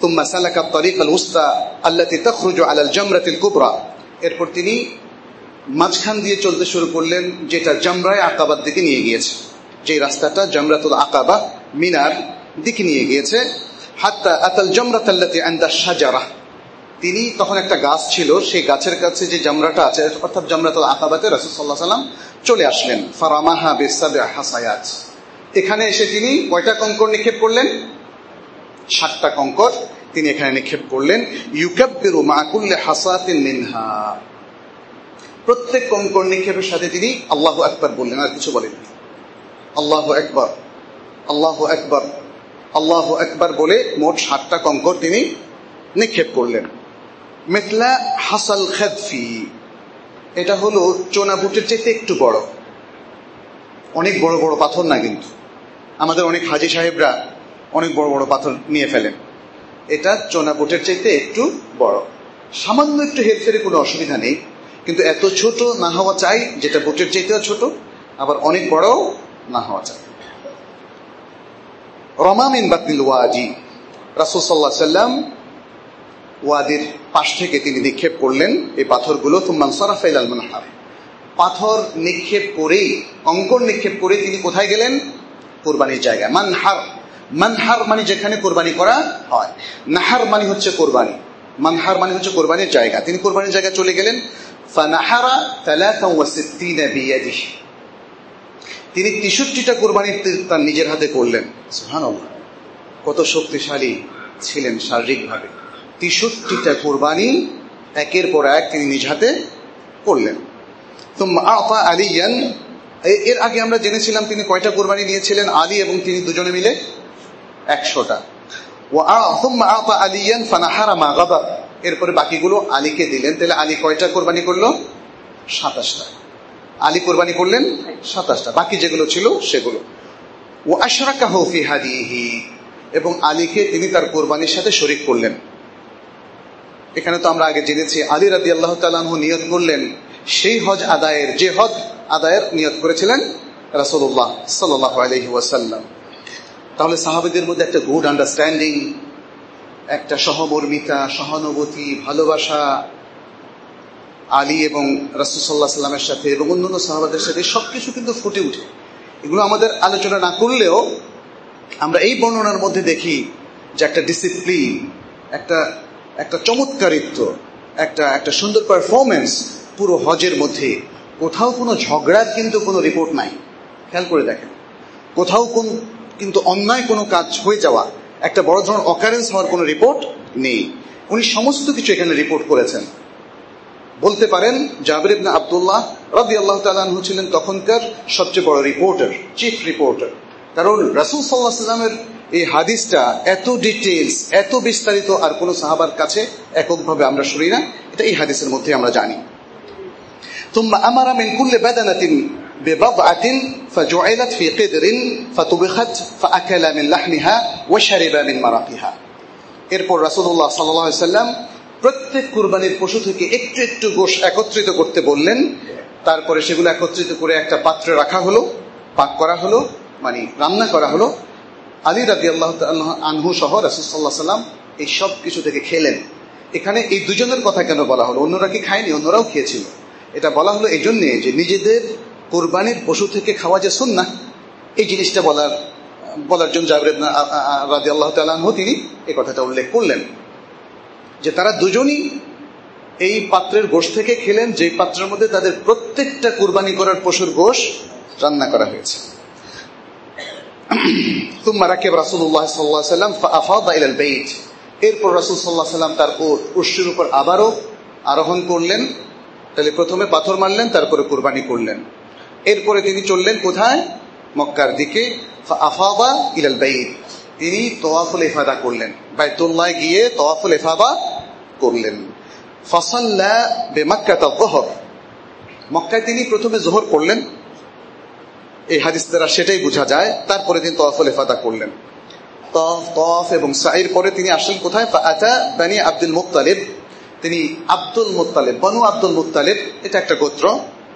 A: তুম্মা সালাকা তরিক আল উস্তা আল্লাতি তখরুজু আলাল জামরাতিল কুবরা। এরপর তিনি মাঝখান দিয়ে চলতে শুরু করলেন, যেটা জামরায় আকাবার দিকে নিয়ে গিয়েছে। যে রাস্তাটা জামরাতুল আকাবা মিনার দিকে নিয়ে গিয়েছে, হাত্তা আতাল জামরাত আল্লাতি আন্দা সাজারা তিনি তখন একটা গাছ ছিল, সেই গাছের কাছে যে জামরাটা আছে, অর্থাৎ জামরাতুল আকাবাতে রাসূল আলাইহি সাল্লাম চলে আসলেন। ফারামাহা বিসাবে হাসায়াত। এখানে এসে তিনি কয়টা কঙ্কর নিক্ষেপ করলেন? সাতটা কঙ্কর তিনি এখানে নিক্ষেপ করলেন। ইউকাব্বিরু মাকুল্লে হাসাতিন মিনহা। প্রত্যেক কঙ্কর নিক্ষেপের সাথে তিনি আল্লাহ একবার বললেন, আর কিছু বলেন আল্লাহ একবার আল্লাহ একবার আল্লাহ একবার বলে মোট সাতটা কঙ্কর তিনি নিক্ষেপ করলেন। মেতলা হাসাল খেদফি, এটা হলো চোনাবুটের চাইতে একটু বড়। অনেক বড় বড় পাথর না কিন্তু। আমাদের অনেক হাজি সাহেবরা অনেক বড় বড় পাথর নিয়ে ফেলেন। এটা চোনাবুটের চাইতে একটু বড়। সামান্য একটু হেরফেরে কোনো অসুবিধা নেই, কিন্তু এত ছোট না হওয়া চাই যেটা বুটের চাইতেও ছোট, আবার অনেক বড়ও না হওয়া চাই। রমামিন বাতিল ওয়াজি, রাসুল সাল্লাহ সাল্লাম ওয়াদির পাশ থেকে তিনি নিক্ষেপ করলেন এই পাথরগুলো তুমান সরাফাইল আল মানহার। পাথর নিক্ষেপ করেই, অঙ্কন নিক্ষেপ করে তিনি কোথায় গেলেন? কোরবানির জায়গায়। মানহার মানহার মানে যেখানে কোরবানি করা হয়। নাহার মানে হচ্ছে কোরবানি। মানহার মানে হচ্ছে কোরবানির জায়গা। তিনি কোরবানির জায়গায় চলে গেলেন। ফানাহারা তিনি তেষট্টিটা কোরবানি তার নিজের হাতে করলেন। কত শক্তিশালী ছিলেন শারীরিকভাবে। তেষট্টিটা কোরবানি একের পর এক তিনি নিজ হাতে করলেন। তো আফা আলিয়ান এর আগে আমরা জেনেছিলাম তিনি কয়টা কোরবানি নিয়েছিলেন, আলী এবং তিনি দুজনে মিলে একশোটা। ও আফা আলিয়ান ফানাহারা মা গাদা। এরপরে বাকিগুলো আলীকে দিলেন। তাহলে আলী কয়টা কোরবানি করল? সাতাশটা। আলী কোরবানি করলেন সাতাশটা। বাকি যেগুলো ছিল সেগুলো। ও আশরাকা হফি হাদিহি। এবং আলীকে তিনি তার কোরবানির সাথে শরিক করলেন। এখানে তো আমরা আগে জেনেছি আলী রাদি আল্লাহ তালু নিয়ত করলেন, সেই হজ আদায়ের, যে হজ আদায়ের নিয়ত করেছিলেন রাসুল্লাহ সাল্লাহ তাহলে সাহাবিদের মধ্যে একটা গুড আন্ডারস্ট্যান্ডিং একটা সহমর্মিতা, সহানুভূতি, ভালোবাসা আলী এবং রাসুসাল্লাহ সাল্লামের সাথে এবং অন্যান্য সাহাবাদের সাথে সবকিছু কিন্তু ফুটে উঠে। এগুলো আমাদের আলোচনা না করলেও আমরা এই বর্ণনার মধ্যে দেখি যে একটা ডিসিপ্লিন একটা একটা চমৎকারিত্ব একটা একটা সুন্দর পারফরমেন্স পুরো হজের মধ্যে। কোথাও কোনো ঝগড়ার কিন্তু কোনো রিপোর্ট নাই। খেয়াল করে দেখেন। কোথাও কোন, কিন্তু অন্যায় কোনো কাজ হয়ে যাওয়া, একটা বড় ধরনের অকারেন্স হওয়ার কোনো রিপোর্ট নেই। উনি সমস্ত কিছু এখানে রিপোর্ট করেছেন। বলতে পারেন, জাবির ইবনা আবদুল্লাহ রাদি আল্লাহ তালু ছিলেন তখনকার সবচেয়ে বড় রিপোর্টার চিফ রিপোর্টার কারণ রাসুল সাল্লাহ সাল্লামের এই হাদিসটা এত ডিটেলস এত বিস্তারিত আর কোন সাহাবার কাছে এককভাবে আমরা শুনি না এটা এই হাদিসের মধ্যে আমরা জানি ثم أمر من كل بدنة ببضعة فجعلت في قدر فطبخت فأكل من لحمها وشرب من مرقها এরপর রাসূলুল্লাহ সাল্লাল্লাহু আলাইহি সাল্লাম প্রত্যেক কুরবানির পশু থেকে একটু একটু গোশ একত্রিত করতে বললেন তারপরে সেগুলো একত্রিত করে একটা পাত্রে রাখা হলো পাক করা হলো মানে রান্না করা হলো আলী রাদি আল্লাহ আনহু সহ রাসুসাল্লাহ সাল্লাম এই সব কিছু থেকে খেলেন। এখানে এই দুজনের কথা কেন বলা হলো? অন্যরা কি খায়নি? অন্যরাও খেয়েছিল। এটা বলা হলো এই জন্যে যে নিজেদের কোরবানির পশু থেকে খাওয়া যে না এই জিনিসটা বলার বলার জন্য জাবরেদ রাজি আল্লাহ তালু তিনি এই কথাটা উল্লেখ করলেন। যে তারা দুজনই এই পাত্রের গোশ থেকে খেলেন যে পাত্রের মধ্যে তাদের প্রত্যেকটা কুরবানি করার পশুর গোশ রান্না করা হয়েছে। ثم ركب رسول الله صلى الله عليه وسلم فافاض الى البيت এরপর রাসূল সাল্লাল্লাহু আলাইহি সাল্লাম তার উর্শির উপর আবারও আরোহণ করলেন তাহলে প্রথমে পাথর মারলেন তারপরে কুরবানি করলেন এরপরে তিনি চললেন কোথায় মক্কার দিকে আফাবা ইলাল বাইত তিনি তোয়াফুল ইফাদা করলেন বাইতুল্লাহ গিয়ে তোয়াফুল ইফাদা করলেন ফসল্লা বেমাক্কাত জহর মক্কায় তিনি প্রথমে জোহর করলেন এই হাদিস দ্বারা সেটাই বোঝা যায়, তারপরে তিনি তফল ইফাদা করলেন। তফ তফ এবং সাইর পরে তিনি আসলেন কোথায়? আব্দুল মুক্তালিব তিনি আব্দুল মুতালেব বনু আব্দুল মুতালেব এটা একটা গোত্র।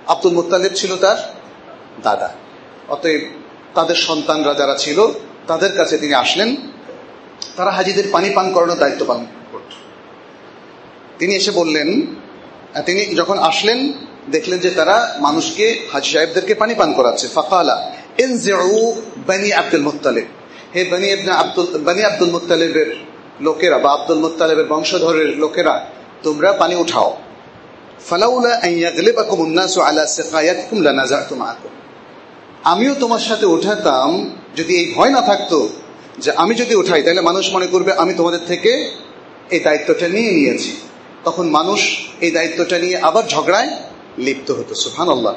A: আব্দুল মুতালিব ছিল তার দাদা। অতএব তাদের সন্তানরা যারা ছিল, তাদের কাছে তিনি আসলেন। তারা হাজিদের পানি পান করানোর দায়িত্ব পালন করত। তিনি এসে বললেন, তিনি যখন আসলেন দেখলেন যে তারা মানুষকে, হাজি সাহেবদেরকে পানি পান করাচ্ছে। ফাকালা, এনজেউ বানি আব্দুল মুতালিব হে বানি আব্দুল বানি আব্দুল মুতালিবের লোকেরা বা আব্দুল মুতালিবের বংশধরের লোকেরা, তোমরা পানি উঠাও। ফালাউলা আইয়াগলিবাকুম উন্নাসু আলা সিকায়াতিকুম লানাজাতুম আকুম আমিও তোমার সাথে উঠাতাম, যদি এই ভয় না থাকতো যে আমি যদি উঠাই, তাহলে মানুষ মনে করবে আমি তোমাদের থেকে এই দায়িত্বটা নিয়ে নিয়েছি। তখন মানুষ এই দায়িত্বটা নিয়ে আবার ঝগড়ায় লিপ্ত হতো সুফান আল্লাহ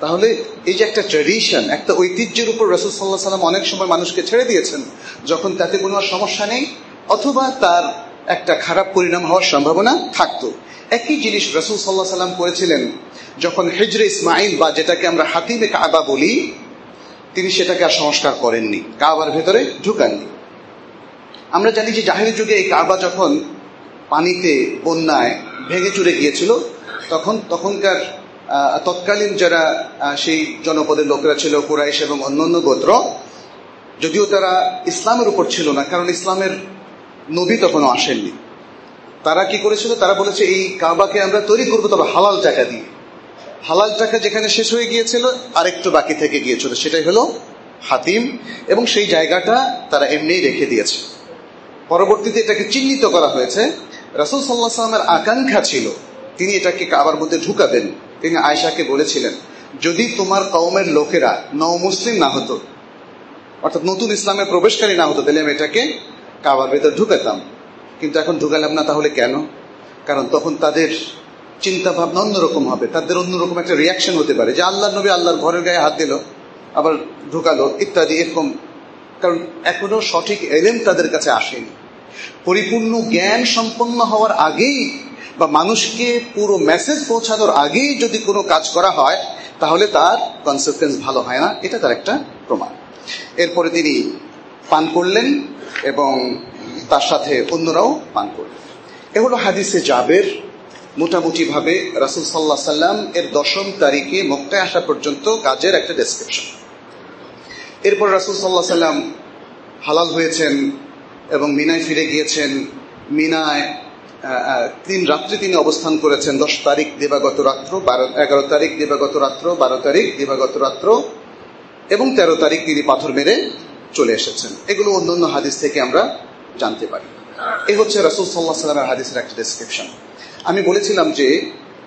A: তাহলে এই যে একটা ট্রেডিশন একটা ঐতিহ্যের উপর রসুল সাল্লাহ সাল্লাম অনেক সময় মানুষকে ছেড়ে দিয়েছেন, যখন তাতে কোনো সমস্যা নেই, অথবা তার একটা খারাপ পরিণাম হওয়ার সম্ভাবনা থাকতো। একই জিনিস রসুল সাল্লাহ সাল্লাম করেছিলেন, যখন হেজরে ইসমাইল বা যেটাকে আমরা হাতিমে কাবা বলি, তিনি সেটাকে আর সংস্কার করেননি, কাবার ভেতরে ঢুকাননি। আমরা জানি যে জাহেরি যুগে এই কাবা যখন পানিতে, বন্যায় ভেঙে চুরে গিয়েছিল, তখন তখনকার তৎকালীন যারা সেই জনপদের লোকেরা ছিল, কুরাইশ এবং অন্যান্য গোত্র, যদিও তারা ইসলামের উপর ছিল না, কারণ ইসলামের নবী তখনও আসেননি। তারা কি করেছিল? তারা বলেছে, এই কাবাকে আমরা তৈরি করব, তবে হালাল টাকা দিয়ে। হালাল টাকা যেখানে শেষ হয়ে গিয়েছিল, আরেকটু বাকি থেকে গিয়েছিল। সেটাই হলো হাতিম, এবং সেই জায়গাটা তারা এমনিই রেখে দিয়েছে। পরবর্তীতে এটাকে চিহ্নিত করা হয়েছে। রাসুল সাল্লাহ সাল্লামের আকাঙ্ক্ষা ছিল, তিনি এটাকে কাবার মধ্যে ঢুকাবেন। তিনি আয়সাকে বলেছিলেন, যদি তোমার কওমের লোকেরা নও মুসলিম না হতো, অর্থাৎ নতুন ইসলামে প্রবেশকারী না হতো, তাহলে আমি এটাকে কাবার ভেতর ঢুকাতাম। কিন্তু এখন ঢুকালাম না, তাহলে কেন? কারণ তখন তাদের চিন্তা ভাবনা অন্যরকম হবে, তাদের অন্যরকম একটা রিয়াকশন হতে পারে, যে আল্লাহ নবী আল্লাহর ঘরের গায়ে হাত দিল, আবার ঢুকালো, ইত্যাদি, এরকম। কারণ এখনও সঠিক এলেম তাদের কাছে আসেনি। পরিপূর্ণ জ্ঞান সম্পন্ন হওয়ার আগেই বা মানুষকে পুরো মেসেজ পৌঁছানোর আগেই যদি কোনো কাজ করা হয়, তাহলে তার কনসিকুয়েন্স ভালো হয় না। এটা তার একটা প্রমাণ। এরপরে তিনি পান করলেন এবং তার সাথে অন্যরাও পান করলেন। এ হলো হাদিসে জাবের মোটামুটি ভাবে রাসুল সাল্লাহ সাল্লাম এর দশম তারিখে মক্কায় আসা পর্যন্ত কাজের একটা ডেসক্রিপশন এরপর রাসুল সাল্লাহ সাল্লাম হালাল হয়েছেন এবং মিনায় ফিরে গিয়েছেন। মিনায় তিন রাত্রি তিনি অবস্থান করেছেন। দশ তারিখ দিবাগত রাত্র, বারো, এগারো তারিখ দিবাগত রাত্র, বারো তারিখ দিবাগত রাত্র এবং তেরো তারিখ তিনি পাথর মেরে চলে এসেছেন। এগুলো অন্য অন্য হাদিস থেকে আমরা জানতে পারি। এ হচ্ছে রাসুল সাল্লাহ সাল্লামের হাদিসের একটা ডেসক্রিপশন আমি বলেছিলাম যে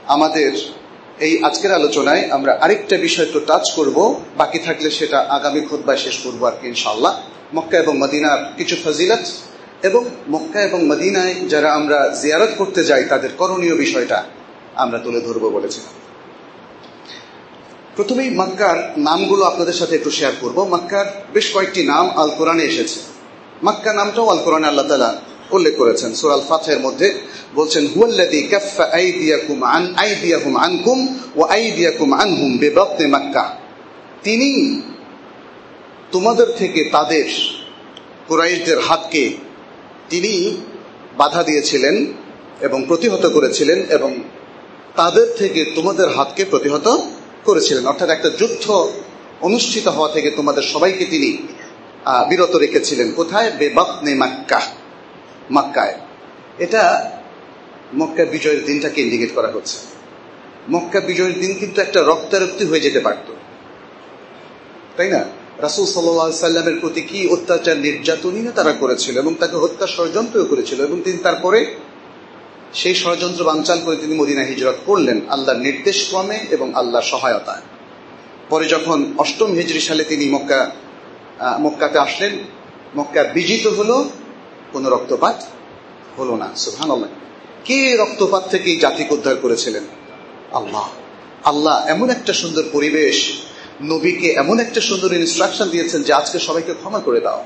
A: আমাদের এই আজকের আলোচনায় আমরা আরেকটা বিষয় তো টাচ করব, বাকি থাকলে সেটা আগামী খোদ্ায় শেষ করব আর কি ইনশাল্লাহ মক্কা এবং মদিনার কিছু ফজিলত এবং মক্কা এবং মদিনায় যারা আমরা জিয়ারত করতে যাই, তাদের করণীয় বিষয়টা আমরা তুলে ধরবো বলেছিলাম। প্রথমেই মক্কার নামগুলো আপনাদের সাথে একটু শেয়ার করব। মক্কার বেশ কয়েকটি নাম আল কোরআনে এসেছে। মক্কা নামটাও আল কোরআনে আল্লাহ তালা উল্লেখ করেছেন। সুরাল ফাথের মধ্যে বলছেন হুয়াল্লাদি কাফফা আইদিয়াকুম আন, আইদিয়াহুম আনকুম ওয়া আইদিয়াকুম আনহুম বিবাতনি মক্কা। তিনি তোমাদের থেকে তাদের কুরাইশদের হাতকে তিনি বাধা দিয়েছিলেন এবং প্রতিহত করেছিলেন এবং তাদের থেকে তোমাদের হাতকে প্রতিহত করেছিলেন। অর্থাৎ একটা যুদ্ধ অনুষ্ঠিত হওয়া থেকে তোমাদের সবাইকে তিনি বিরত রেখেছিলেন। কোথায়? বেবাতনে মাক্কা, মক্কায়। এটা মক্কা বিজয়ের দিনটাকে ইন্ডিকেট করা হচ্ছে। মক্কা বিজয়ের দিন কিন্তু একটা রক্তারক্তি হয়ে যেতে পারত। তাই না? রাসুল সাল্লামের প্রতি কি অত্যাচার নির্যাতনই তারা করেছিল এবং তাকে হত্যা ষড়যন্ত্রও করেছিল এবং তিনি তারপরে সেই ষড়যন্ত্র বাঞ্চাল করে তিনি মদিনা হিজরত করলেন আল্লাহর নির্দেশ ক্রমে এবং আল্লাহর সহায়তায়। পরে যখন অষ্টম হিজরি সালে তিনি মক্কা মক্কাতে আসলেন, মক্কা বিজিত হলো, কোনো রক্তপাত হলো না সুহান কে রক্তপাত থেকে জাতিকে উদ্ধার করেছিলেন? আল্লাহ। আল্লাহ এমন একটা সুন্দর পরিবেশ নবীকে এমন একটা সুন্দর ইনস্ট্রাকশন দিয়েছেন যে আজকে সবাইকে ক্ষমা করে দাও।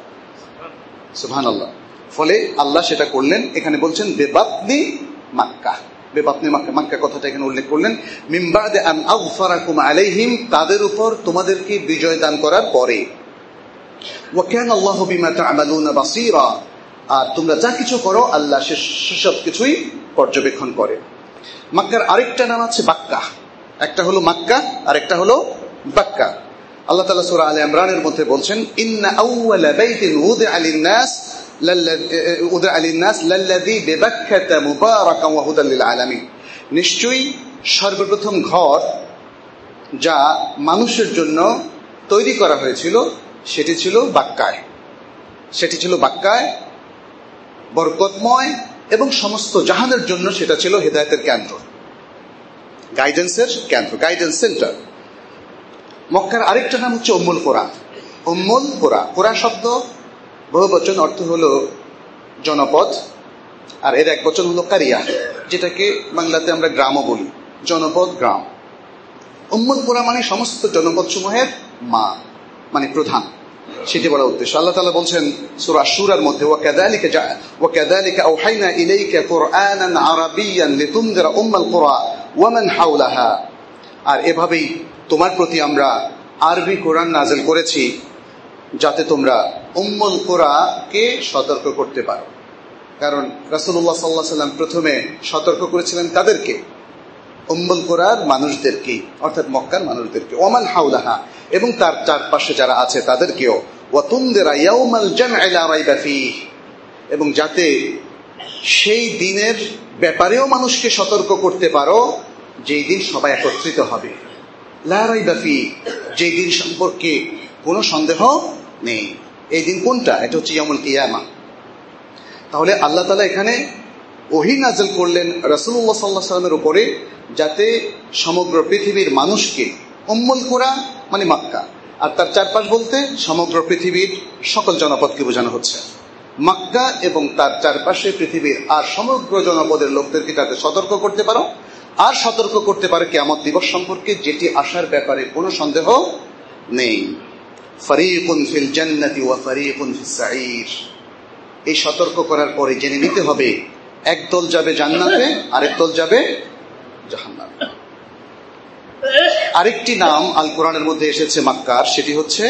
A: সুহান আল্লাহ ফলে আল্লাহ সেটা করলেন। এখানে বলছেন, বেবাতনি মাক্কা। বেবাতনি মাক্কা মাক্কা কথাটা এখানে উল্লেখ করলেন। মিম্বাদে আন আউফারাকুম আলাইহিম, তাদের উপর তোমাদেরকে বিজয় দান করার পরে। ওয়াকান আল্লাহ বিমা তা'মালুনা বাসীরা। আর তোমরা যা কিছু করো, আল্লাহ সে সেসব কিছুই পর্যবেক্ষণ করে। মাক্কার আরেকটা নাম আছে বাক্কা। একটা হলো মাক্কা আর একটা হলো বাক্কা। আল্লাহ তালা সুরা আলী ইমরানের মধ্যে বলছেন, ইন্না আউওয়ালা বাইতিন উদিআ লিন-নাস উদিআ লিন-নাস লাল্লাযী বিবাক্কাতা মুবারাকান ওয়া লিল আলামিন। নিশ্চয়ই সর্বপ্রথম ঘর যা মানুষের জন্য তৈরি করা হয়েছিল, সেটি ছিল বাক্কায়। সেটি ছিল বাক্কায়, বরকতময় এবং সমস্ত জাহানের জন্য সেটা ছিল হেদায়তের কেন্দ্র। গাইডেন্সের কেন্দ্র গাইডেন্স সেন্টার মক্কার আরেকটা নাম হচ্ছে উম্মুল কোরা উম্মুল কোরা কোরা শব্দ বহু বচন অর্থ হল জনপদ, আর এর এক বচন হলো কারিয়া, যেটাকে বাংলাতে আমরা গ্রামও বলি। জনপদ গ্রাম। উম্মুল কোরা মানে সমস্ত জনপদ সমূহের মা মানে প্রধান। সেটি বলা উদ্দেশ্য। আল্লাহ তালা বলছেন সুরা সুরার মধ্যে ওয়াকাদালিকা ওয়াকাদালিকা আওহাইনা ইলাইকা কুরআনান আরাবিয়ান লিতুনদিরা উম্মাল কুরা ওয়ামান হাওলাহা আর এভাবেই তোমার প্রতি আমরা আরবি কোরআন নাজেল করেছি যাতে তোমরা উম্মুল কোরআকে সতর্ক করতে পারো। কারণ রাসূলুল্লাহ সাল্লাল্লাহু আলাইহি সাল্লাম প্রথমে সতর্ক করেছিলেন তাদেরকে উম্মুল কোরআর মানুষদেরকে, অর্থাৎ মক্কার মানুষদেরকে। ওমান হাউলাহা এবং তার চারপাশে যারা আছে তাদেরকেও। এবং যাতে সেই দিনের ব্যাপারেও মানুষকে সতর্ক করতে পারো, যেই দিন সবাই একত্রিত হবে। লা রাইবা ফীহ যেই দিন সম্পর্কে কোনো সন্দেহ নেই। এই দিন কোনটা? এটা হচ্ছে ইয়ামুল কিয়ামা। তাহলে আল্লাহ তালা এখানে ওহি নাজল করলেন রাসুল্লাহ সাল্লাহ সাল্লামের উপরে যাতে সমগ্র পৃথিবীর মানুষকে, উম্মুল কোরআন মানে মাক্কা। আর তার চারপাশ বলতে সমগ্র পৃথিবীর সকল জনপদকে বোঝানো হচ্ছে। মাক্কা এবং তার চারপাশে পৃথিবীর আর সমগ্র জনপদের লোকদেরকে যাতে সতর্ক করতে পারো আর সতর্ক করতে পারে কেমন দিবস সম্পর্কে যেটি আসার ব্যাপারে কোনো সন্দেহ নেই ফরিকুন ফিল জান্নাতি ওয়া ফরিকুন ফিস সাঈর এই সতর্ক করার পরে জেনে নিতে হবে এক দল যাবে জান্নাতে আরেক দল যাবে জাহান্নামে আরেকটি নাম আল কোরআনের মধ্যে এসেছে মাক্কার সেটি হচ্ছে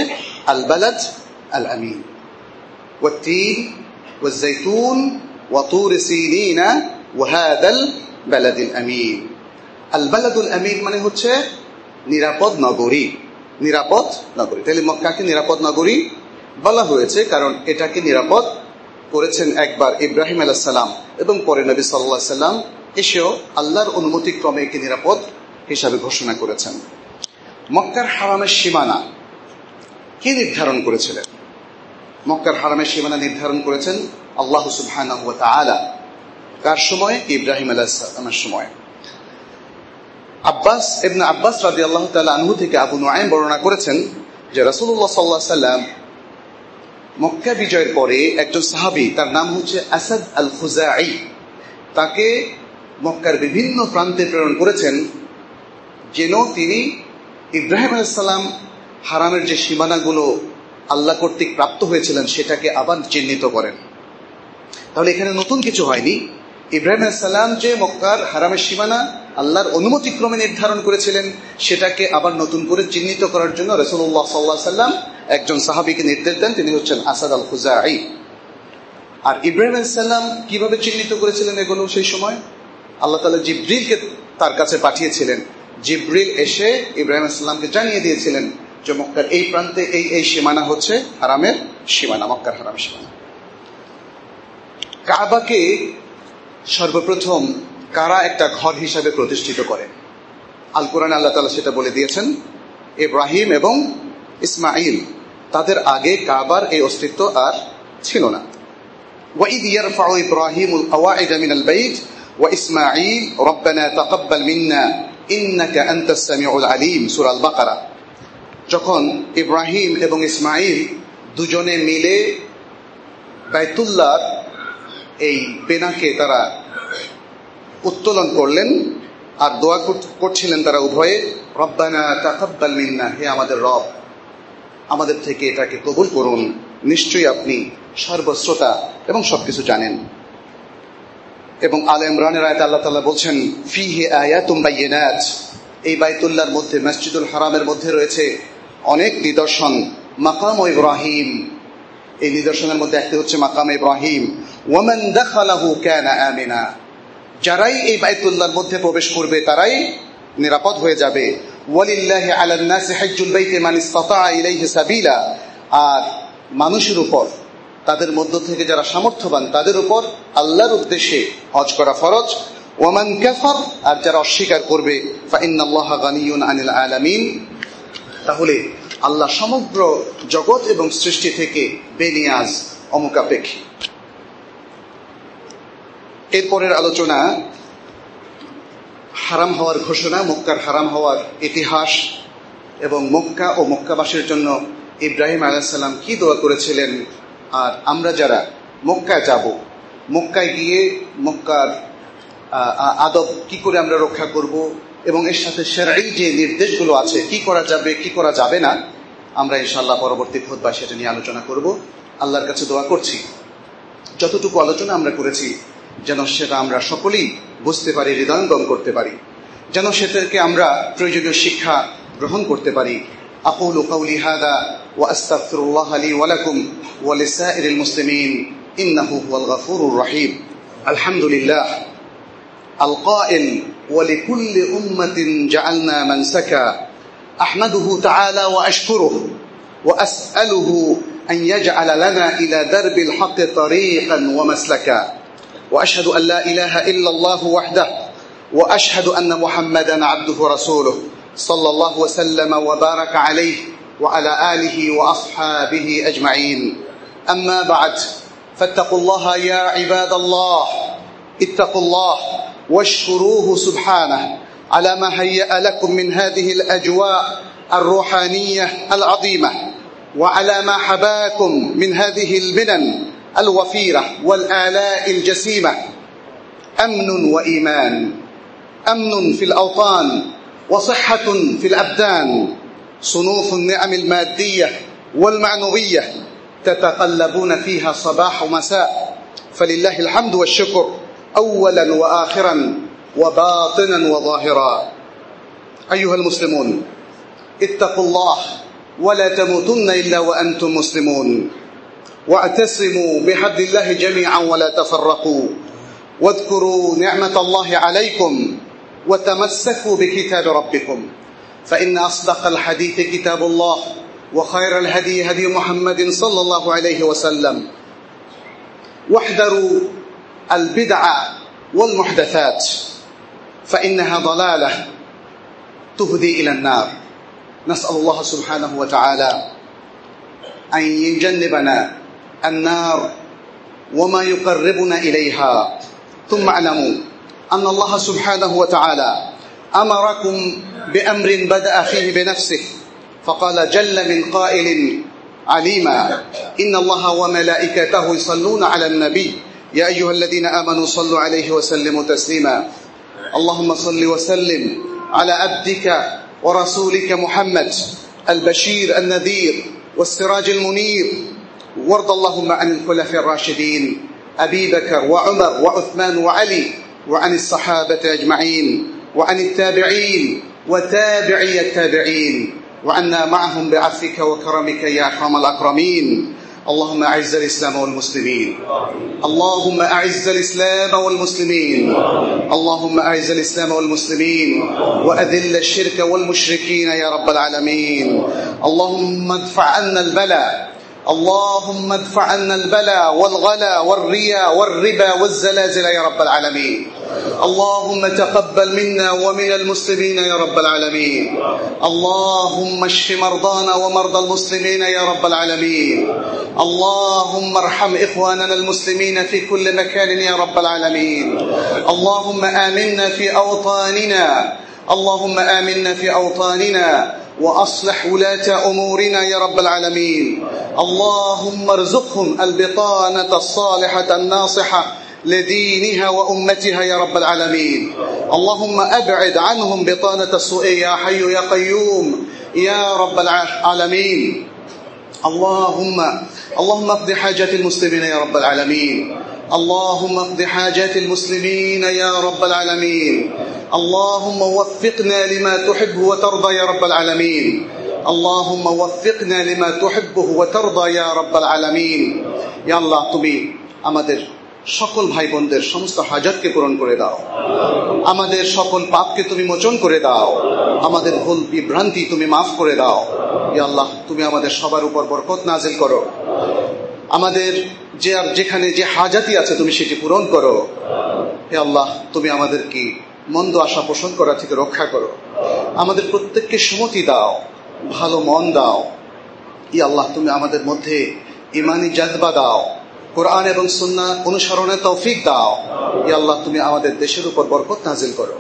A: আল বালাদ আল আমিন والتين والزيتون وطور سينين وهذا البلد الأمين আলবালাদুল আমিন মানে হচ্ছে নিরাপদ নগরী নিরাপদ নগরী। তাহলে মক্কাকে নিরাপদ নগরী বলা হয়েছে, কারণ এটাকে নিরাপদ করেছেন একবার ইব্রাহিম আলাহ সাল্লাম এবং পরে নবী সাল্লাহ সাল্লাম এসেও আল্লাহর অনুমতিক্রমে একে নিরাপদ হিসাবে ঘোষণা করেছেন। মক্কার হারামের সীমানা কে নির্ধারণ করেছিলেন? মক্কার হারামের সীমানা নির্ধারণ করেছেন আল্লাহ সুবহান কার সময়? ইব্রাহিম আলাহ সাল্লামের সময়। আব্বাস ইবনে আব্বাস রাজি আল্লাহ আনহু থেকে আবু নোয়াইম বর্ণনা করেছেন যে রসুল্লাহ সাল্লাহ সাল্লাম মক্কা বিজয়ের পরে একজন সাহাবি, তার নাম হচ্ছে আসাদ আল খুজাই তাকে মক্কার বিভিন্ন প্রান্তে প্রেরণ করেছেন যেন তিনি ইব্রাহিম আলাইসাল্লাম হারামের যে সীমানাগুলো আল্লাহ কর্তৃক প্রাপ্ত হয়েছিলেন, সেটাকে আবার চিহ্নিত করেন। তাহলে এখানে নতুন কিছু হয়নি। ইব্রাহিম সাল্লাম যে মক্কার হারামের সীমানা আল্লাহর অনুমতিক্রমে নির্ধারণ করেছিলেন, সেটাকে আবার নতুন করে চিহ্নিত করার জন্য রসুল্লাহ সাল্লাহ সাল্লাম একজন সাহাবিকে নির্দেশ দেন, তিনি হচ্ছেন আসাদ আল খুজাই আর ইব্রাহিম সাল্লাম কীভাবে চিহ্নিত করেছিলেন এগুলো সেই সময়? আল্লাহ তালা জিব্রিলকে তার কাছে পাঠিয়েছিলেন। জিব্রিল এসে ইব্রাহিম সাল্লামকে জানিয়ে দিয়েছিলেন যে মক্কার এই প্রান্তে এই এই সীমানা হচ্ছে হারামের সীমানা, মক্কার হারামের সীমানা। কাবাকে সর্বপ্রথম কারা একটা ঘর হিসাবে প্রতিষ্ঠিত করে আল কোরআন আল্লাহ তালা সেটা বলে দিয়েছেন ইব্রাহিম এবং ইসমাইল তাদের আগে কাবার এই অস্তিত্ব আর ছিল না وإذ يرفع إبراهيم القواعد من البيت وإسماعيل ربنا تقبل منا إنك أنت السميع العليم سورة البقرة যখন ইব্রাহিম এবং ইসমাইল দুজনে মিলে বাইতুল্লাহর এই বেনাকে তারা উত্তোলন করলেন আর দোয়া করছিলেন তারা উভয়ে, রব্বানা তাকাব্বাল মিন্না, হে আমাদের রব, আমাদের থেকে এটাকে কবুল করুন। নিশ্চয়ই আপনি সর্বশ্রোতা এবং সবকিছু জানেন। এবং আল ইমরানের আয়াত আল্লাহ তাআলা বলছেন ফি হে আয়া আয়াতুম বাইয়িনাত। এই বাইতুল্লাহর মধ্যে, মসজিদুল হারামের মধ্যে রয়েছে অনেক নিদর্শন। মাকাম ইব্রাহিম এই নিদর্শনের মধ্যে একটি হচ্ছে মাকাম ইব্রাহিম। ওয়ামান দাখালাহু কানা আমিনা। যারাই এই বাইতুল্লাহর মধ্যে প্রবেশ করবে, তারাই নিরাপদ হয়ে যাবে। ওয়ালিল্লাহি আলান নাসি হজ্জুল বাইতি মান ইসতাতা ইলাইহি সাবিলা। আর মানুষের উপর, তাদের মধ্য থেকে যারা সামর্থ্যবান, তাদের উপর আল্লাহর উদ্দেশ্যে হজ করা ফরজ। ওমান কাফার, আর যারা অস্বীকার করবে, ফাইন্নাল্লাহ গানিয়ুন আনিল আলামিন। তাহলে আল্লাহ সমগ্র জগৎ এবং সৃষ্টি থেকে বেনিয়াজ অমুকাপেক্ষী। এরপরের আলোচনা হারাম হওয়ার ঘোষণা, মক্কার হারাম হওয়ার ইতিহাস এবং মক্কা ও মক্কাবাসীর জন্য ইব্রাহিম আলাহিসাল্লাম কি দোয়া করেছিলেন আর আমরা যারা মক্কায় যাব, মক্কায় গিয়ে মক্কার আদব কি করে আমরা রক্ষা করব এবং এর সাথে সেরাই যে নির্দেশগুলো আছে কি করা যাবে কি করা যাবে না আমরা ইনশাল্লাহ পরবর্তী খোদবা সেটা নিয়ে আলোচনা করব আল্লাহর কাছে দোয়া করছি যতটুকু আলোচনা আমরা করেছি যেন সেটা আমরা সকলেই বুঝতে পারি হৃদয়ঙ্গম করতে পারি যেন সেটাকে আমরা প্রয়োজনীয় শিক্ষা গ্রহণ করতে পারি أقول قولي هذا وأستغفر الله لي ولكم ولسائر المسلمين إنه هو الغفور الرحيم الحمد لله القائل ولكل أمة جعلنا منسكا أحمده تعالى وأشكره وأسأله أن يجعل لنا إلى درب الحق طريقا ومسلكا. وأشهد أن لا إله إلا الله وحده وأشهد أن محمدا عبده ورسوله صلى الله وسلم وبارك عليه وعلى آله وأصحابه أجمعين. أما بعد فاتقوا الله يا عباد الله اتقوا الله واشكروه سبحانه على ما هيأ لكم من هذه الأجواء الروحانية العظيمة وعلى ما حباكم من هذه المنن الوفيرة والآلاء الجسيمة. أمن وإيمان أمن في الأوطان وصحة في الأبدان. صنوف النعم المادية والمعنوية تتقلبون فيها صباح ومساء. فلله الحمد والشكر. أولا وآخرا وباطنا وظاهرا. أيها المسلمون اتقوا الله ولا تموتن إلا وأنتم مسلمون. واعتصموا بحبل الله جميعا ولا تفرقوا. واذكروا نعمة الله عليكم وتمسكوا بكتاب ربكم. فإن أصدق الحديث كتاب الله وخير الهدي هدي محمد صلى الله عليه وسلم. واحذروا البدع والمحدثات فإنها ضلالة تهدي إلى النار. نسأل الله سبحانه وتعالى أن يجنبنا النار وما يقربنا إليها. ثم اعلموا أن الله سبحانه وتعالى أمركم بأمر بدأ فيه بنفسه فقال جل من قائل عليما إن الله وملائكته يصلون على النبي يا أيها الذين آمنوا صلوا عليه وسلموا تسليما. اللهم صل وسلم على عبدك ورسولك محمد البشير النذير والسراج المنير. وارض اللهم عن الخلفاء الراشدين أبي بكر وعمر وعثمان وعلي وعن الصحابة أجمعين وعن التابعين وتابعي التابعين وعنا معهم بعفوك وكرمك يا أكرم الأكرمين. اللهم أعز الإسلام والمسلمين. اللهم أعز الإسلام والمسلمين. اللهم أعز الإسلام والمسلمين. وأذل الشرك والمشركين يا رب العالمين. اللهم ادفع عنا البلاء. اللهم ادفع عنا البلاء والغلا والرياء والربا والزلازل يا رب العالمين. اللهم تقبل منا ومن المسلمين يا رب العالمين. اللهم اشف مرضانا ومرضى المسلمين يا رب العالمين. اللهم ارحم إخواننا المسلمين في كل مكان يا رب العالمين. اللهم آمنا في أوطاننا. اللهم آمنا في أوطاننا وأصلح ولاة أمورنا يا رب العالمين. اللهم ارزقهم البطانة الصالحة الناصحة لدينها وامتها يا رب العالمين اللهم ابعد عنهم بطانه السوء يا حي يا قيوم يا رب العالمين اللهم اللهم اقض حاجات المسلمين يا رب العالمين اللهم اقض حاجات المسلمين يا رب العالمين اللهم وفقنا لما تحب وترضى يا رب العالمين اللهم وفقنا لما تحبه وترضى يا رب العالمين يا الله তুমি আমাদের সকল ভাই বোনদের সমস্ত হাজারকে পূরণ করে দাও। আমাদের সকল পাপকে তুমি মোচন করে দাও। আমাদের ভুল বিভ্রান্তি তুমি মাফ করে দাও। আল্লাহ, তুমি আমাদের সবার উপর বরকত নাজিল করো। আমাদের যে আর যেখানে যে হাজাতি আছে, তুমি সেটি পূরণ করো। হে আল্লাহ, তুমি আমাদেরকে মন্দ আশা পোষণ করা থেকে রক্ষা করো। আমাদের প্রত্যেককে সুমতি দাও, ভালো মন দাও। ই আল্লাহ, তুমি আমাদের মধ্যে ইমানি জাজবা দাও। কোরআন এবং সুন্না অনুসরণের তৌফিক দাও। আল্লাহ, তুমি আমাদের দেশের উপর বরকত নাজিল করো।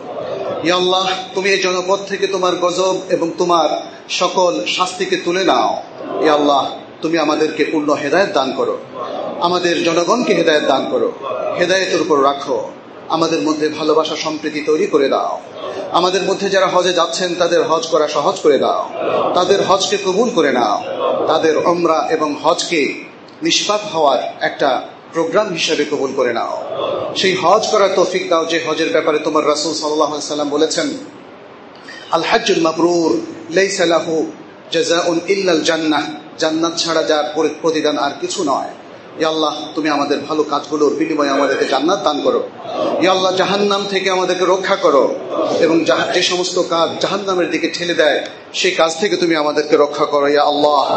A: আল্লাহ, তুমি এই জনপদ থেকে তোমার গজব এবং তোমার সকল শাস্তিকে তুলে নাও। আল্লাহ, তুমি আমাদেরকে পূর্ণ হেদায়ত দান করো। আমাদের জনগণকে হেদায়ত দান করো। হেদায়তের উপর রাখো। আমাদের মধ্যে ভালোবাসা সম্প্রীতি তৈরি করে দাও। আমাদের মধ্যে যারা হজে যাচ্ছেন, তাদের হজ করা সহজ করে দাও। তাদের হজকে কবুল করে নাও। তাদের অমরা এবং হজকে নিষ্পাপ হওয়ার একটা প্রোগ্রাম হিসেবে কবুল করে নাও। সেই হজ করার তৌফিক দাও, যে হজের ব্যাপারে তোমার রাসুল সাল্লাহ সাল্লাম বলেছেন। আল হাজুল মাবরুর লেইসালাহু জাজাউন ইল্লাল জান্নাহ। জান্নাত ছাড়া যার প্রতিদান আর কিছু নয়। আল্লাহ, তুমি আমাদের ভালো কাজগুলোর বিনিময়ে আমাদেরকে জান্নাত দান করো। আল্লাহ, জাহান্নাম থেকে আমাদেরকে রক্ষা করো এবং যে সমস্ত কাজ জাহান্নামের দিকে ঠেলে দেয়, সেই কাজ থেকে তুমি আমাদেরকে রক্ষা করো ইয়া আল্লাহ।